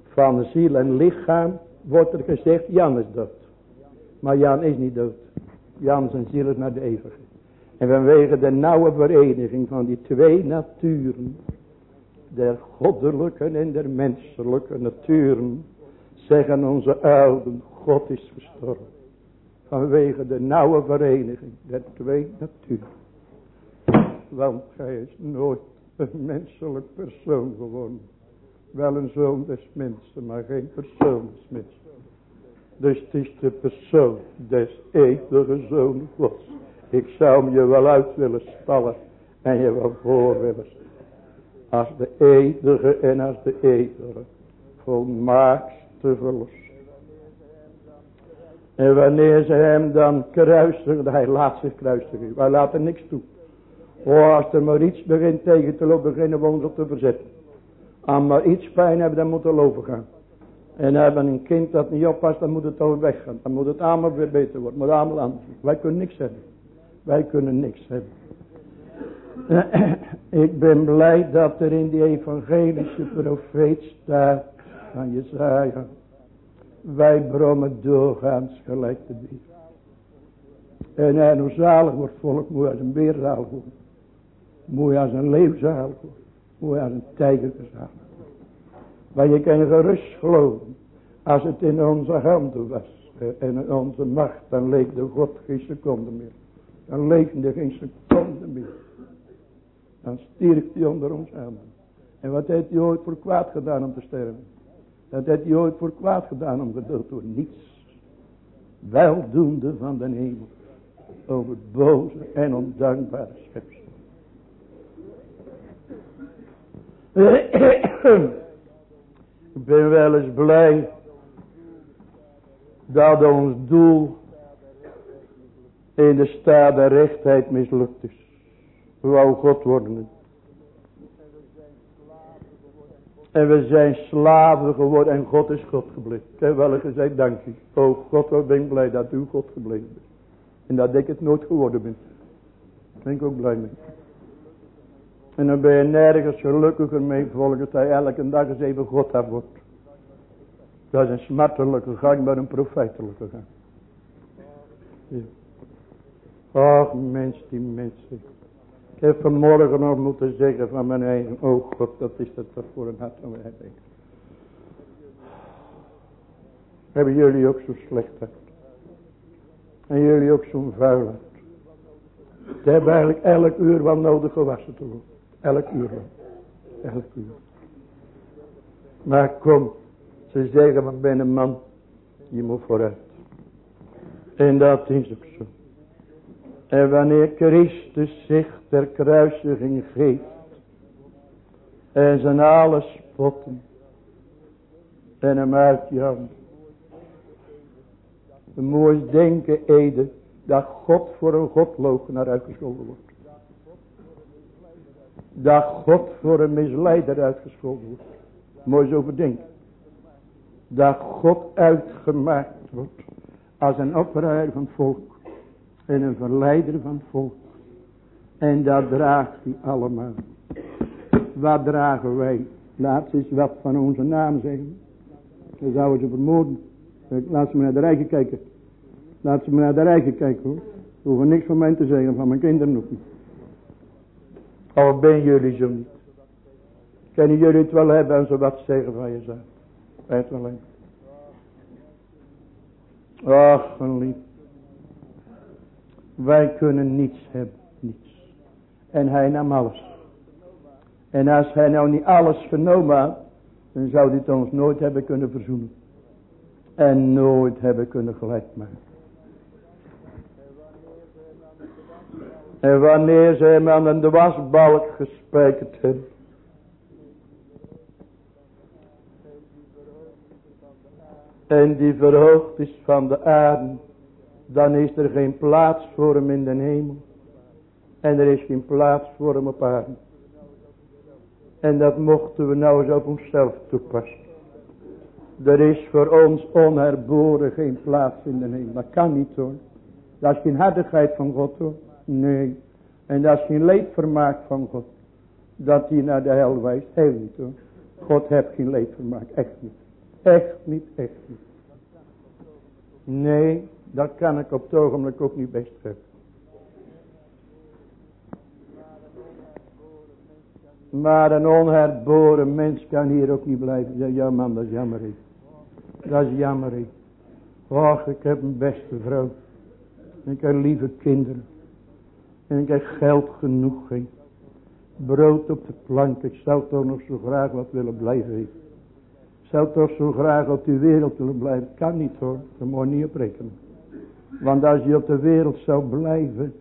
van ziel en lichaam wordt er gezegd Jan is dood. Maar Jan is niet dood. Jan zijn ziel is naar de eeuwigheid. En vanwege de nauwe vereniging van die twee naturen. Der goddelijke en der menselijke naturen. Zeggen onze ouden. God is gestorven. Vanwege de nauwe vereniging der twee naturen. Want hij is nooit een menselijk persoon geworden. Wel een zoon des mensen, maar geen persoon des mensen. Dus het is de persoon des eeuwige zoon Gods. Ik zou hem je wel uit willen stallen en je wel voor willen. Als de eeuwige en als de eeuwige volmaakste verlos. En wanneer ze hem dan kruisigden, hij laat zich kruisigen. Wij laten niks toe. Oh, als er maar iets begint tegen te lopen, beginnen we ons op te verzetten. Als maar iets pijn hebben, dan moet er lopen gaan. En hebben een kind dat niet oppast, dan moet het al weggaan. Dan moet het allemaal weer beter worden. Moet allemaal anders. Wij kunnen niks hebben. Wij kunnen niks hebben. (clears throat) Ik ben blij dat er in die evangelische profeet staat van Jezaja. Wij brommen doorgaans gelijk te bieden. En hij zalig wordt volk, moet een beer zalig worden. Moet als een leeuw zalig worden. Moet als een tijger zalig maar je kan gerust geloven. Als het in onze handen was. En in onze macht. Dan leefde God geen seconde meer. Dan leefde geen seconde meer. Dan stierf hij onder ons handen. En wat heeft hij ooit voor kwaad gedaan om te sterven? Dat heeft hij ooit voor kwaad gedaan om gedood worden? Niets. weldoende van de hemel over boze en ondankbare schepsel. (coughs) Ik ben wel eens blij dat ons doel in de staat der rechtheid mislukt is. Wou God worden. En we zijn slaven geworden en God is God gebleven. Ik heb wel gezegd, dank u. Oh God, wat ben ik blij dat u God gebleven bent. En dat ik het nooit geworden ben. Daar ben ik ook blij mee. En dan ben je nergens gelukkiger mee volgens dat hij elke dag eens even God af wordt. Dat is een smartelijke gang, maar een profijtelijke gang. Ja. Ach, mens, die mensen. Ik heb vanmorgen nog moeten zeggen van mijn eigen, oh God, dat is het toch voor een hart mij. Hebben jullie ook zo slecht hart? En jullie ook zo'n vuil? Ze hebben eigenlijk elk uur wel nodig gewassen te worden. Elk uur. Elk uur. Maar kom, ze zeggen van ben een man, je moet vooruit. En dat is ook zo. En wanneer Christus zich ter kruisiging geeft. En zijn alles spotten. En hem uitjagen. We moeten denken, Ede, dat God voor een godlogenaar uitgescholden wordt. Dat God voor een misleider uitgescholden wordt. Mooi zo overdenken. Dat God uitgemaakt wordt als een opruier van volk. En een verleider van volk. En dat draagt hij allemaal. Wat dragen wij? Laat eens wat van onze naam zeggen. Dan zouden ze vermoeden. Laat ze maar naar de rijken kijken. Laat ze maar naar de rijken kijken hoor. Ze hoeven niks van mij te zeggen. Van mijn kinderen ook niet. Al ben jullie zo niet. Kunnen jullie het wel hebben en zo wat zeggen van jezelf. Weet wel. Ach, een lief. Wij kunnen niets hebben. Niets. En hij nam alles. En als hij nou niet alles genomen had. Dan zou dit ons nooit hebben kunnen verzoenen. En nooit hebben kunnen gelijk maken. En wanneer ze hem aan de wasbalk gespijkerd hebben. En die verhoogd is van de aarde. Dan is er geen plaats voor hem in de hemel. En er is geen plaats voor hem op aarde. En dat mochten we nou eens op onszelf toepassen. Er is voor ons onherboren geen plaats in de hemel. Dat kan niet hoor. Dat is geen hardigheid van God hoor. Nee. En dat is geen leedvermaak van God. Dat hij naar de hel wijst. Heel niet hoor. God heeft geen leedvermaak. Echt niet. Echt niet, echt niet. Nee, dat kan ik op het ogenblik ook niet best hebben. Maar een onherboren mens kan hier ook niet blijven. Ja man, dat is jammer. Dat is jammer. Och, ik heb een beste vrouw. Ik heb lieve kinderen. En ik heb geld genoeg. Brood op de plank. Ik zou toch nog zo graag wat willen blijven. Ik zou toch zo graag op die wereld willen blijven. Kan niet hoor. Dat moet je niet op rekenen. Want als je op de wereld zou blijven.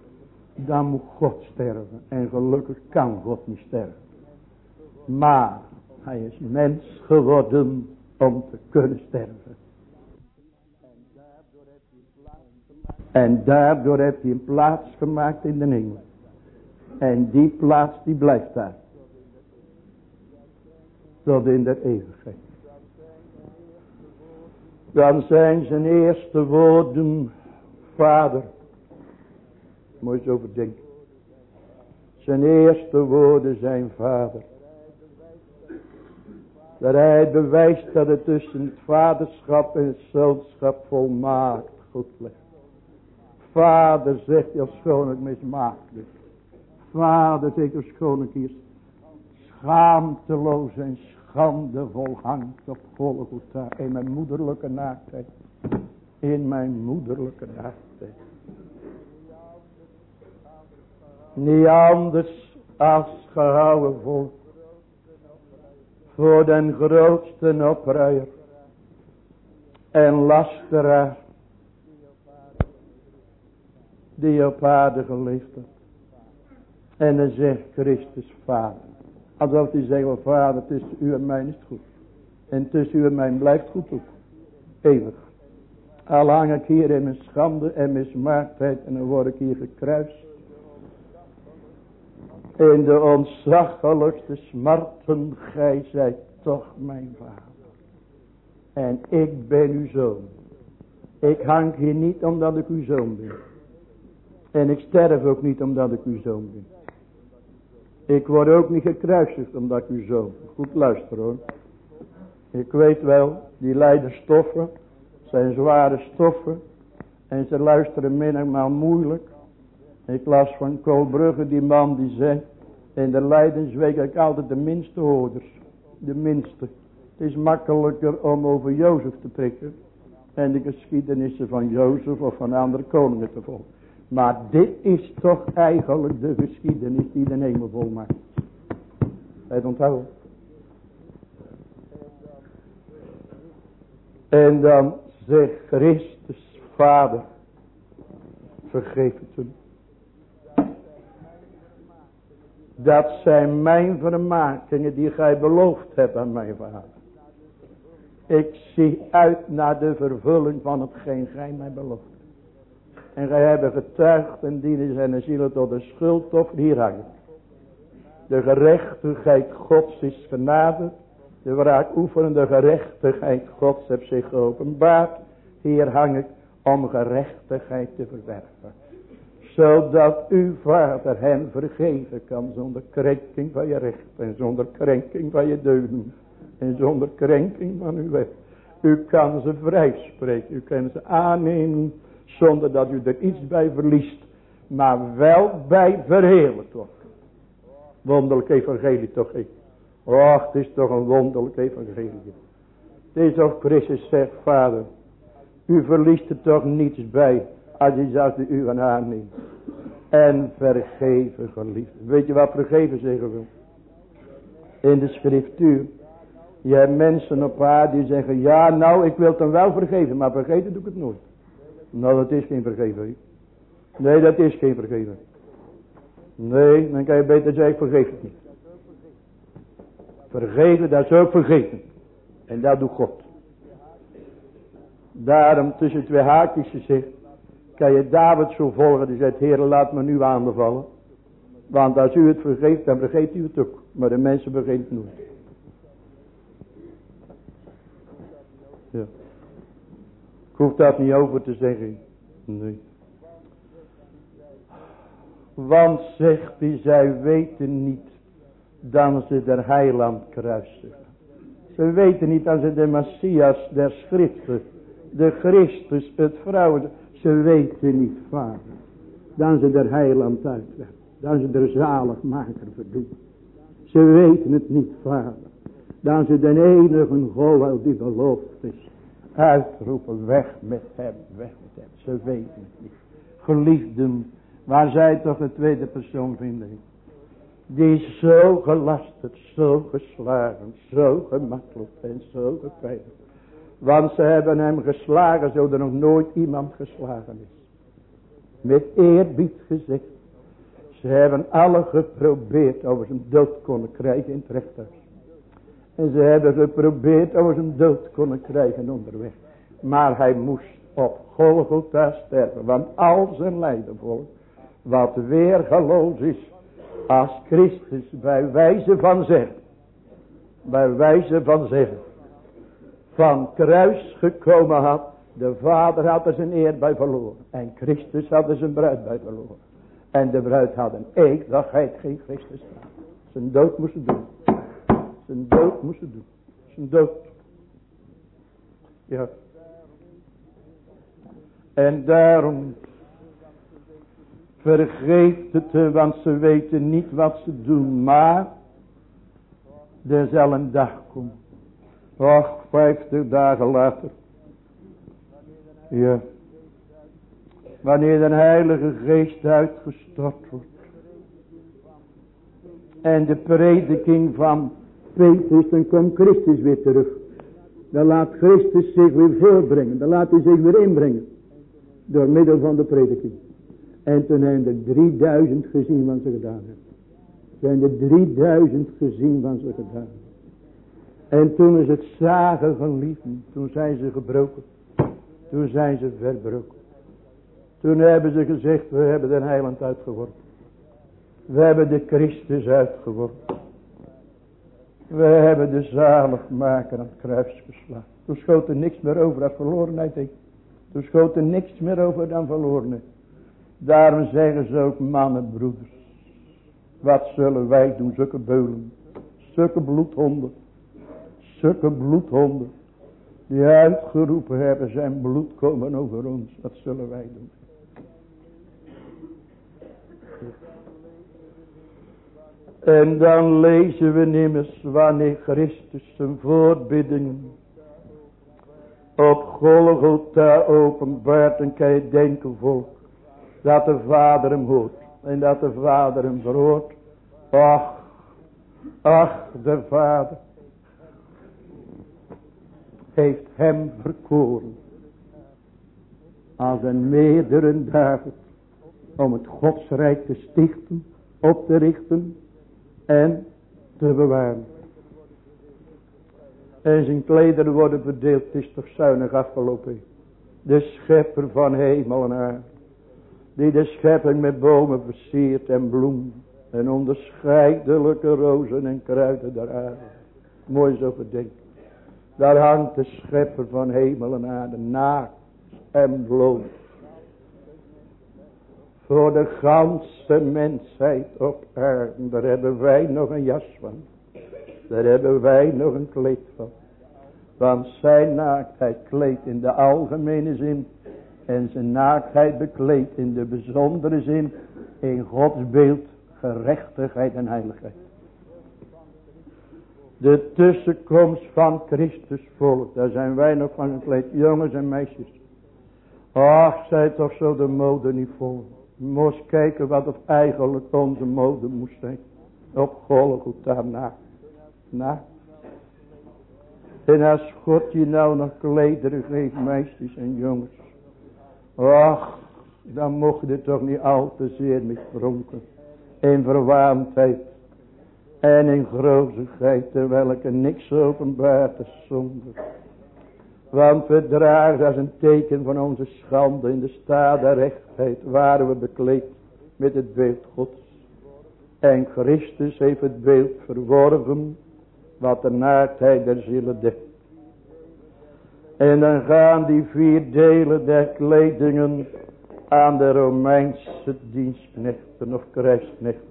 Dan moet God sterven. En gelukkig kan God niet sterven. Maar hij is mens geworden om te kunnen sterven. En daardoor heeft hij een plaats gemaakt in de hemel. En die plaats die blijft daar. Tot in de eeuwigheid. Dan zijn zijn eerste woorden. Vader. Je eens overdenken. Zijn eerste woorden zijn vader. Dat hij bewijst dat het tussen het vaderschap en het zoonschap volmaakt goed ligt. Vader zegt je schoon ik mismaakt is. Vader zegt je schoon hier schaamteloos en schandevol hangt op Golgotha in mijn moederlijke naaktheid. In mijn moederlijke naaktheid. Niet anders als gehouden volk voor den grootste opruier en lasteraar die op aarde geleefd had. En dan zegt Christus vader. Alsof hij zegt, vader tussen u en mij is het goed. En tussen u en mij blijft goed ook. Eeuwig. Al hang ik hier in mijn schande en mismaaktheid en dan word ik hier gekruist. In de ontzaglijkste smarten, gij zijt toch mijn vader. En ik ben uw zoon. Ik hang hier niet omdat ik uw zoon ben. En ik sterf ook niet omdat ik uw zoon ben. Ik word ook niet gekruisigd omdat ik uw zoon ben. Goed luisteren hoor. Ik weet wel, die stoffen zijn zware stoffen. En ze luisteren menigmaal moeilijk. Ik las van Koolbrugge die man die zei. In de lijdensweek heb ik altijd de minste hoorders. De minste. Het is makkelijker om over Jozef te prikken. En de geschiedenissen van Jozef of van andere koningen te volgen. Maar dit is toch eigenlijk de geschiedenis die de hemel volmaakt. Het onthouden. En dan zegt Christus, Vader, vergeef het hem. Dat zijn mijn vermakingen die gij beloofd hebt aan mijn vader. Ik zie uit naar de vervulling van hetgeen gij mij belooft. En gij hebben getuigd en dienen zijn zielen tot de schuldoffer. Hier hangen. De gerechtigheid gods is genaderd. De wraak oefenende gerechtigheid gods heeft zich geopenbaard. Hier hang ik om gerechtigheid te verwerven. Zodat uw vader hen vergeven kan zonder krenking van je recht. En zonder krenking van je deugden. En zonder krenking van uw wet. U kan ze vrijspreken. U kan ze aannemen zonder dat u er iets bij verliest. Maar wel bij verheerlijk wordt. Wonderlijk evangelie toch ik. Och, het is toch een wonderlijk evangelie. Het is of Christus zegt, vader. U verliest er toch niets bij. Als je zelfs de uren aanneemt. En vergeven geliefd. Weet je wat vergeven zeggen wil? In de schriftuur. Je hebt mensen op aarde die zeggen. Ja nou ik wil het dan wel vergeven. Maar vergeten doe ik het nooit. Nou dat is geen vergeven. Nee dat is geen vergeven. Nee dan kan je beter zeggen vergeef het niet. Vergeven dat is ook vergeten. En dat doet God. Daarom tussen twee haakjes gezegd. Kan je David zo volgen. Die zegt Heer laat me nu aanbevallen. Want als u het vergeet dan vergeet u het ook. Maar de mensen vergeten het nooit. Ja. Ik hoef dat niet over te zeggen. Nee. Want zegt hij, zij weten niet dan ze der heiland kruisen. Ze weten niet dat ze de Messias der schriften, de Christus, het vrouwen, ze weten niet vader. Dan ze der heiland uitwerken, dan ze der zaligmaker verdoen. Ze weten het niet vader. Dan ze de enige Goel die beloofd is. Uitroepen weg met hem, weg met hem. Ze weten het niet. Geliefden, waar zij toch de tweede persoon vinden die is zo gelasterd, zo geslagen, zo gemakkelijk en zo gepijnigd. Want ze hebben hem geslagen zo er nog nooit iemand geslagen is. Met eerbied gezegd. Ze hebben alle geprobeerd over zijn dood konden krijgen in het rechthuis. En ze hebben geprobeerd over zijn dood konden krijgen onderweg. Maar hij moest op Golgotha sterven. Want al zijn lijden volk. Wat weergeloos is als Christus bij wijze van zeggen, bij wijze van zeggen, van kruis gekomen had, de vader had er zijn eer bij verloren. En Christus had er zijn bruid bij verloren. En de bruid had een eeuwigheid geen Christus Zijn dood moesten doen. Zijn dood moesten doen. Zijn dood. Ja. En daarom Vergeeft het, want ze weten niet wat ze doen. Maar er zal een dag komen. Och, vijftig dagen later. Ja. Wanneer de heilige geest uitgestort wordt. En de prediking van Petrus, dan komt Christus weer terug. Dan laat Christus zich weer voorbrengen. Dan laat hij zich weer inbrengen. Door middel van de prediking. En toen hebben er 3000 gezien wat ze gedaan hebben. Zijn er 3000 gezien wat ze gedaan. En toen is het zagen van liefde. Toen zijn ze gebroken. Toen zijn ze verbroken. Toen hebben ze gezegd, we hebben de heiland uitgeworpen. We hebben de Christus uitgeworpen. We hebben de zaligmaker aan het kruis geslagen. Toen schoot niks meer over als verlorenheid. Toen schoot niks meer over dan verlorenheid. Daarom zeggen ze ook mannen, broeders. Wat zullen wij doen, zulke beulen. Zulke bloedhonden. Zulke bloedhonden. Die uitgeroepen hebben zijn bloed komen over ons. Wat zullen wij doen. En dan lezen we nimmers wanneer Christus zijn voorbiddingen op Golgotha openbaart. En kan je denken volk dat de vader hem hoort. En dat de vader hem verhoort. Ach, ach de vader heeft hem verkoren. Als een meerdere David. Om het godsrijk te stichten. Op te richten en te bewaren. En zijn klederen worden verdeeld, het is toch zuinig afgelopen. De schepper van hemel en aarde. Die de schepping met bomen versiert en bloemen. En onderscheidelijke rozen en kruiden der aarde. Mooi zo verdenkt. Daar hangt de schepper van hemel en aarde naakt en bloot voor de ganse mensheid op aarde. Daar hebben wij nog een jas van. Daar hebben wij nog een kleed van. Want zijn naaktheid kleedt in de algemene zin. En zijn naaktheid bekleedt in de bijzondere zin. In Gods beeld, gerechtigheid en heiligheid. De tussenkomst van Christus volk. Daar zijn wij nog van gekleed. Jongens en meisjes. Ach, zij toch zo de mode niet volgen moest kijken wat het eigenlijk onze mode moest zijn. Op Golgotha na. Na. En als God je nou nog klederen geeft, meisjes en jongens. Ach, dan mocht je toch niet al te zeer mispronken. In verwaandheid. En in grozigheid, terwijl ik er niks openbaar te zonder. Want we dragen als een teken van onze schande in de staat der rechtheid waren we bekleed met het beeld Gods. En Christus heeft het beeld verworven wat de naartheid der zielen dekt. En dan gaan die vier delen der kledingen aan de Romeinse dienstknechten of krijgsknechten.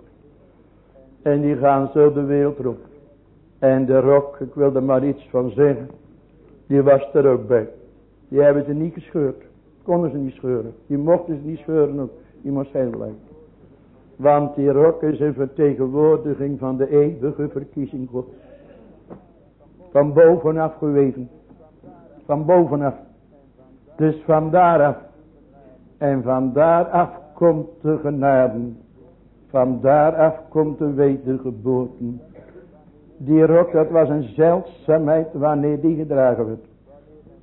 En die gaan zo de wereld rond. En de rok, ik wil er maar iets van zeggen. Die was er ook bij. Die hebben ze niet gescheurd. Konden ze niet scheuren. Die mochten ze niet scheuren ook. Die moest heel blijven. Want die rok is een vertegenwoordiging van de eeuwige verkiezing God. Van bovenaf geweven. Van bovenaf. Dus van daaraf. En van daaraf komt de genade. Van daaraf komt de wedergeboorte. Die rok, dat was een zeldzaamheid wanneer die gedragen werd.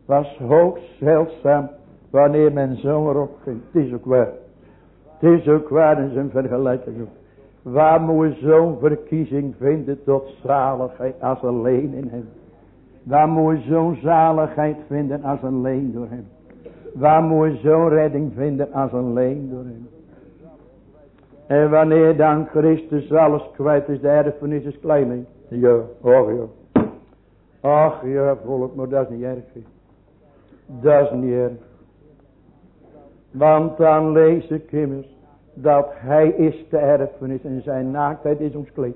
Was hoogst zeldzaam wanneer men zo'n rok vindt. Het is ook waar. Het is ook waar in zijn vergelijking. Waar moet je zo'n verkiezing vinden tot zaligheid als alleen in hem. Waar moet je zo'n zaligheid vinden als alleen door hem. Waar moet je zo'n redding vinden als alleen door hem. En wanneer dan Christus alles kwijt is, de erfenis is klein. Ja, och ja. Ach ja, volk, maar dat is niet erg. Dat is niet erg. Want dan lees ik immers dat hij is de erfenis en zijn naaktheid is ons kleed.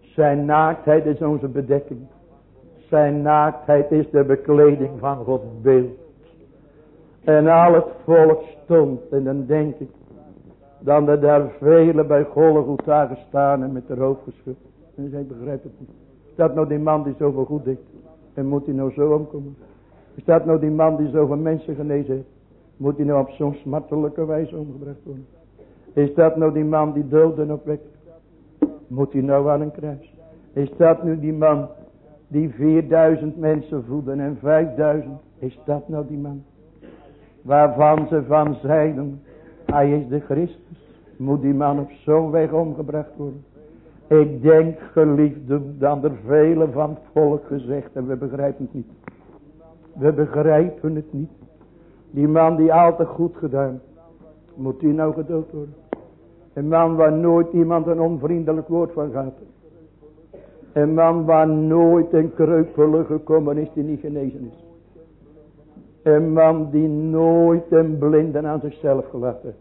Zijn naaktheid is onze bedekking. Zijn naaktheid is de bekleding van Gods beeld. En al het volk stond en dan denk ik dan er daar velen bij Golgotha gestaan en met de hoofd geschud. En zij begrijpt het niet. Dat nou die man die zoveel goed deed? En moet hij nou zo omkomen? Dat nou die man die zoveel mensen genezen heeft? Moet hij nou op zo'n smartelijke wijze omgebracht worden? Is dat nou die man die doden opwekt? Moet hij nou aan een kruis? Is dat nu die man die 4000 mensen voeden en 5000? Is dat nou die man? Waarvan ze van zeiden Hij is de Christus. Moet die man op zo'n weg omgebracht worden. Ik denk geliefde dan er velen van het volk gezegd en we begrijpen het niet. We begrijpen het niet. Die man die altijd goed gedaan. Moet die nou gedood worden? Een man waar nooit iemand een onvriendelijk woord van gaat. Een man waar nooit een kreupele gekomen is die niet genezen is. Een man die nooit een blinde aan zichzelf gelaten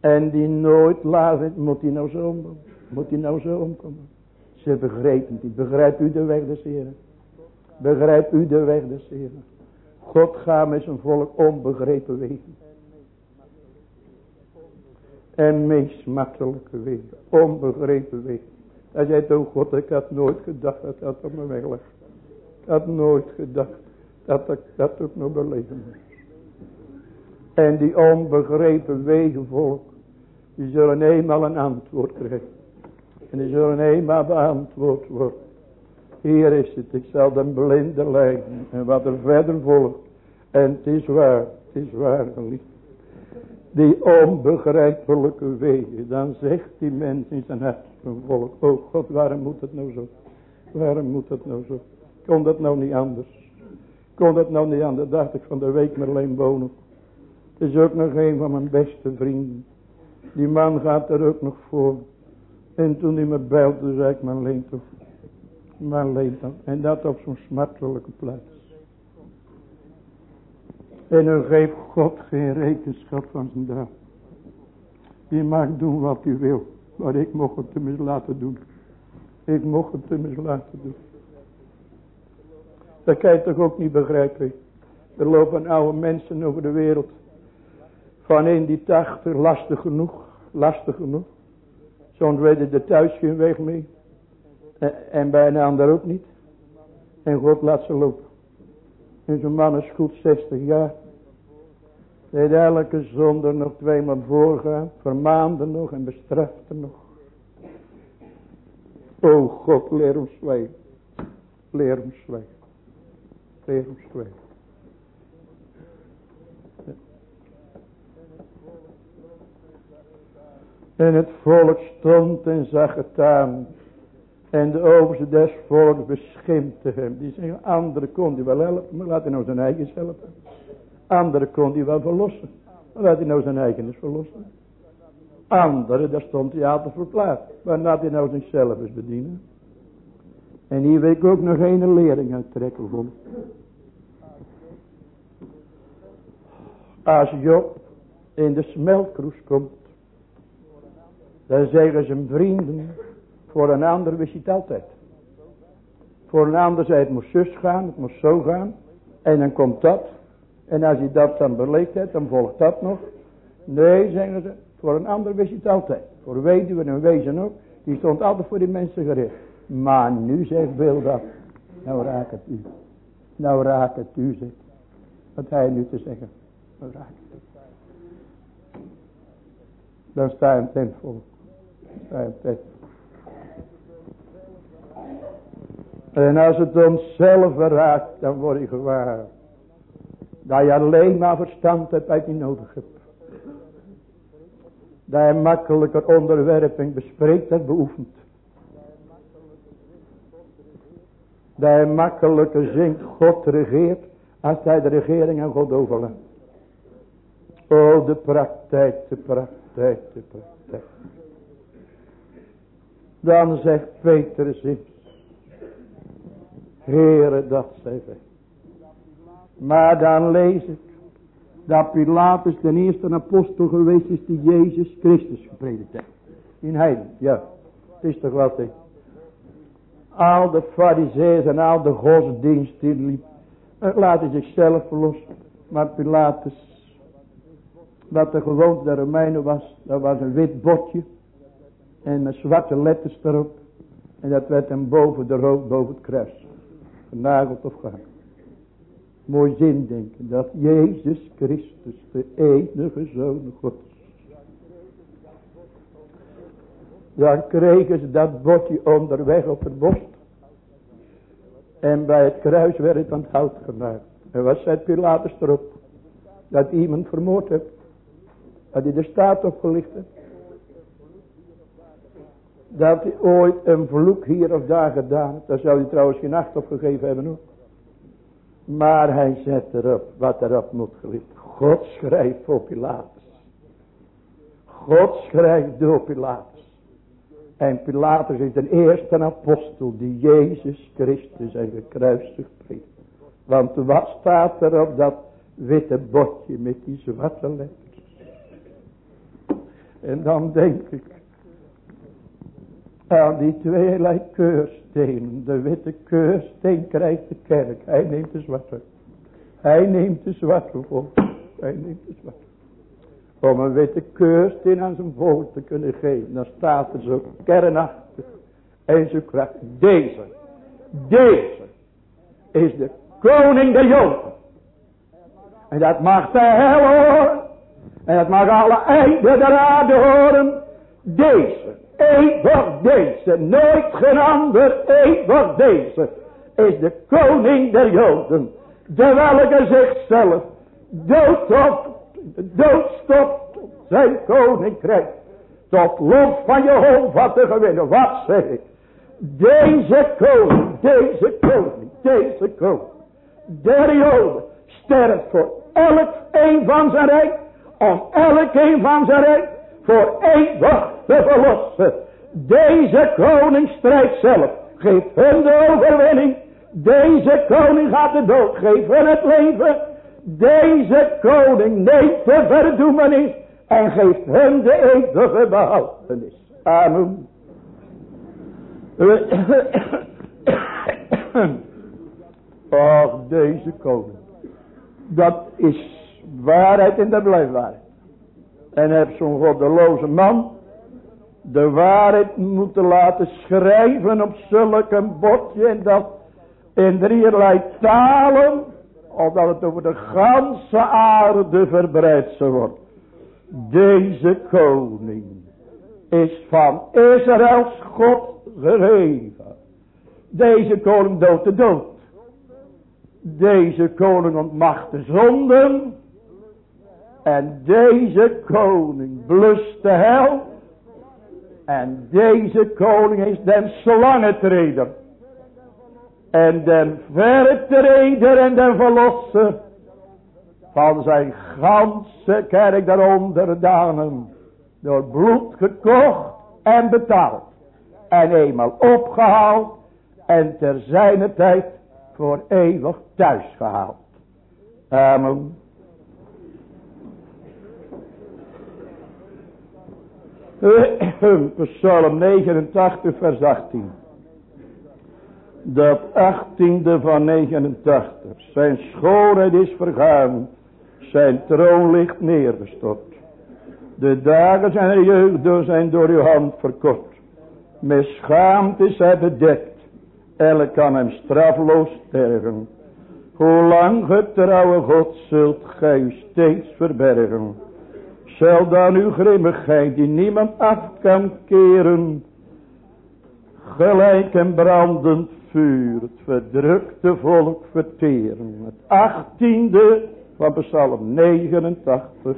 En die nooit laat moet hij nou zo omkomen. Moet hij nou zo omkomen. Ze begrijpen het niet. Begrijpt u de weg des Heren? Begrijpt u de weg des Heren? God gaat met zijn volk onbegrepen wegen. En meest makkelijke wegen. Onbegrepen wegen. Hij zei, oh God, ik had nooit gedacht dat dat op mijn weg lag. Ik had nooit gedacht dat ik dat ook nog beleven moest. En die onbegrepen wegen volk, die zullen eenmaal een antwoord krijgen. En die zullen eenmaal beantwoord worden. Hier is het, ik zal de blinde leiden. En wat er verder volgt. En het is waar, het is waar geliefd. Die onbegrijpelijke wegen. Dan zegt die mens in zijn hart volk. Oh God, waarom moet het nou zo? Waarom moet het nou zo? Kon dat nou niet anders? Kon dat nou niet anders? Dacht ik van de week alleen wonen. Het is ook nog een van mijn beste vrienden. Die man gaat er ook nog voor. En toen hij me belde, zei ik, mijn leent toch. Mijn leent dan. En dat op zo'n smartelijke plaats. En dan geeft God geen rekenschap van zijn daad. Je mag doen wat u wil. Maar ik mocht het tenminste laten doen. Ik mocht het tenminste laten doen. Dat kan je toch ook niet begrijpen. Er lopen oude mensen over de wereld. Van in die tachtig, lastig genoeg. Lastig genoeg. Soms weten er thuis geen weg mee. En, en bij een ander ook niet. En God laat ze lopen. En zo'n man is goed 60 jaar. Deed elke zonde nog tweemaal voorgaan. Vermaande nog en bestrafte nog. O God, leer ons zwijgen. Leer ons zwijgen. Leer ons zwijgen. En het volk stond en zag het aan. En de overste des volks beschimpte hem. Die zeggen, anderen kon die wel helpen, maar laat hij nou zijn eigen helpen. Anderen kon hij wel verlossen. Maar laat hij nou zijn eigen eens verlossen. Anderen, daar stond hij altijd verplaatst. Maar laat hij nou zichzelf eens bedienen. En hier wil ik ook nog een lering uit trekken van. Als Job in de smeltkroes komt. Dan zeggen zijn vrienden. Voor een ander wist hij het altijd. Voor een ander zei het moest zus gaan, het moest zo gaan. En dan komt dat. En als hij dat dan beleefd heeft, dan volgt dat nog. Nee, zeggen ze, voor een ander wist hij het altijd. Voor weduwen en wezen ook. Die stond altijd voor die mensen gericht. Maar nu zegt dat. Nou raak het u. Nou raak het u, zegt. Wat hij nu te zeggen. Nou raak het Dan sta je ten vol. En als het onszelf raakt, dan word je gewaar. Dat je alleen maar verstand hebt wat je nodig hebt. Dat je makkelijker onderwerping bespreekt en beoefent. Dat je makkelijker zingt God regeert als hij de regering aan God overlaat. Oh de praktijk, de praktijk, de praktijk. Dan zegt Petrus Heere, dat zij wij. Maar dan lees ik dat Pilatus de eerste apostel geweest is die Jezus Christus gepredikt heeft. In Heiden, ja. Het is toch wat, hè. Al de fariseeën en al de godsdienst die liep. Laten zichzelf verlossen. Maar Pilatus, wat de gewoonte der Romeinen was, dat was een wit bordje. En met zwarte letters erop. En dat werd hem boven de rood, boven het kruis genageld of gehangen. Mooi zin denken dat Jezus Christus de enige Zoon Gods. Dan kregen ze dat bordje onderweg op het borst. En bij het kruis werd het aan het hout gemaakt. En wat zei Pilatus erop? Dat iemand vermoord heeft. Had hij de staat opgelicht Dat hij ooit een vloek hier of daar gedaan. Daar zou hij trouwens geen acht op gegeven hebben hoor. Maar hij zet erop wat erop moet gelicht. God schrijft voor Pilatus. God schrijft door Pilatus. En Pilatus is de eerste apostel die Jezus Christus en gekruisigd heeft. Want wat staat er op dat witte bordje met die zwarte letters? En dan denk ik aan die tweeërlei keurstenen. De witte keursteen krijgt de kerk. Hij neemt de zwarte. Hij neemt de zwarte voor. Hij neemt de zwarte. Om een witte keursteen aan zijn volk te kunnen geven. Dan staat er zo kernachtig. En zo kracht. Deze. Deze. Is de koning der Joden. En dat mag de hel horen. En dat mag alle einden der aarde horen. Deze. Eeuwig deze. Nooit geen ander. Eeuwig deze. Is de koning der Joden. De welke zichzelf dood op doodstopt zijn koninkrijk. Tot lof van Jehovah te gewinnen. Wat zeg ik? Deze koning, deze koning, deze koning. Der Joden sterft voor elk een van zijn rijk. Om elk een van zijn rijk voor eeuwig te verlossen. Deze koning strijdt zelf. Geeft hun de overwinning. Deze koning gaat de dood. Geeft hun het leven. Deze koning neemt de verdoemenis en geeft hem de eeuwige behoudenis. Amen. (coughs) Och, deze koning. Dat is waarheid en dat blijft. En heb zo'n goddeloze man de waarheid moeten laten schrijven op zulke bordje en dat in drieërlei talen omdat het over de ganse aarde verbreid worden. Deze koning is van Israëls God gegeven. Deze koning doodt de dood. Deze koning ontmacht de zonden. En deze koning blust de hel. En deze koning is den slangentreder en den vertreder en den verlosser van zijn ganse kerk der danen door bloed gekocht en betaald en eenmaal opgehaald en ter zijne tijd voor eeuwig thuis gehaald. Amen. (coughs) Psalm 89 vers 18 dat achttiende van 89. Zijn schoonheid is vergaan. Zijn troon ligt neergestort. De dagen zijn jeugd zijn door uw hand verkort. Met schaamte is hij bedekt. Elk kan hem strafloos sterven. Hoe lang getrouwe God zult gij u steeds verbergen. Zal dan uw grimmigheid die niemand af kan keren. Gelijk een brandend vuur het verdrukte volk verteren. Het achttiende van Psalm 89.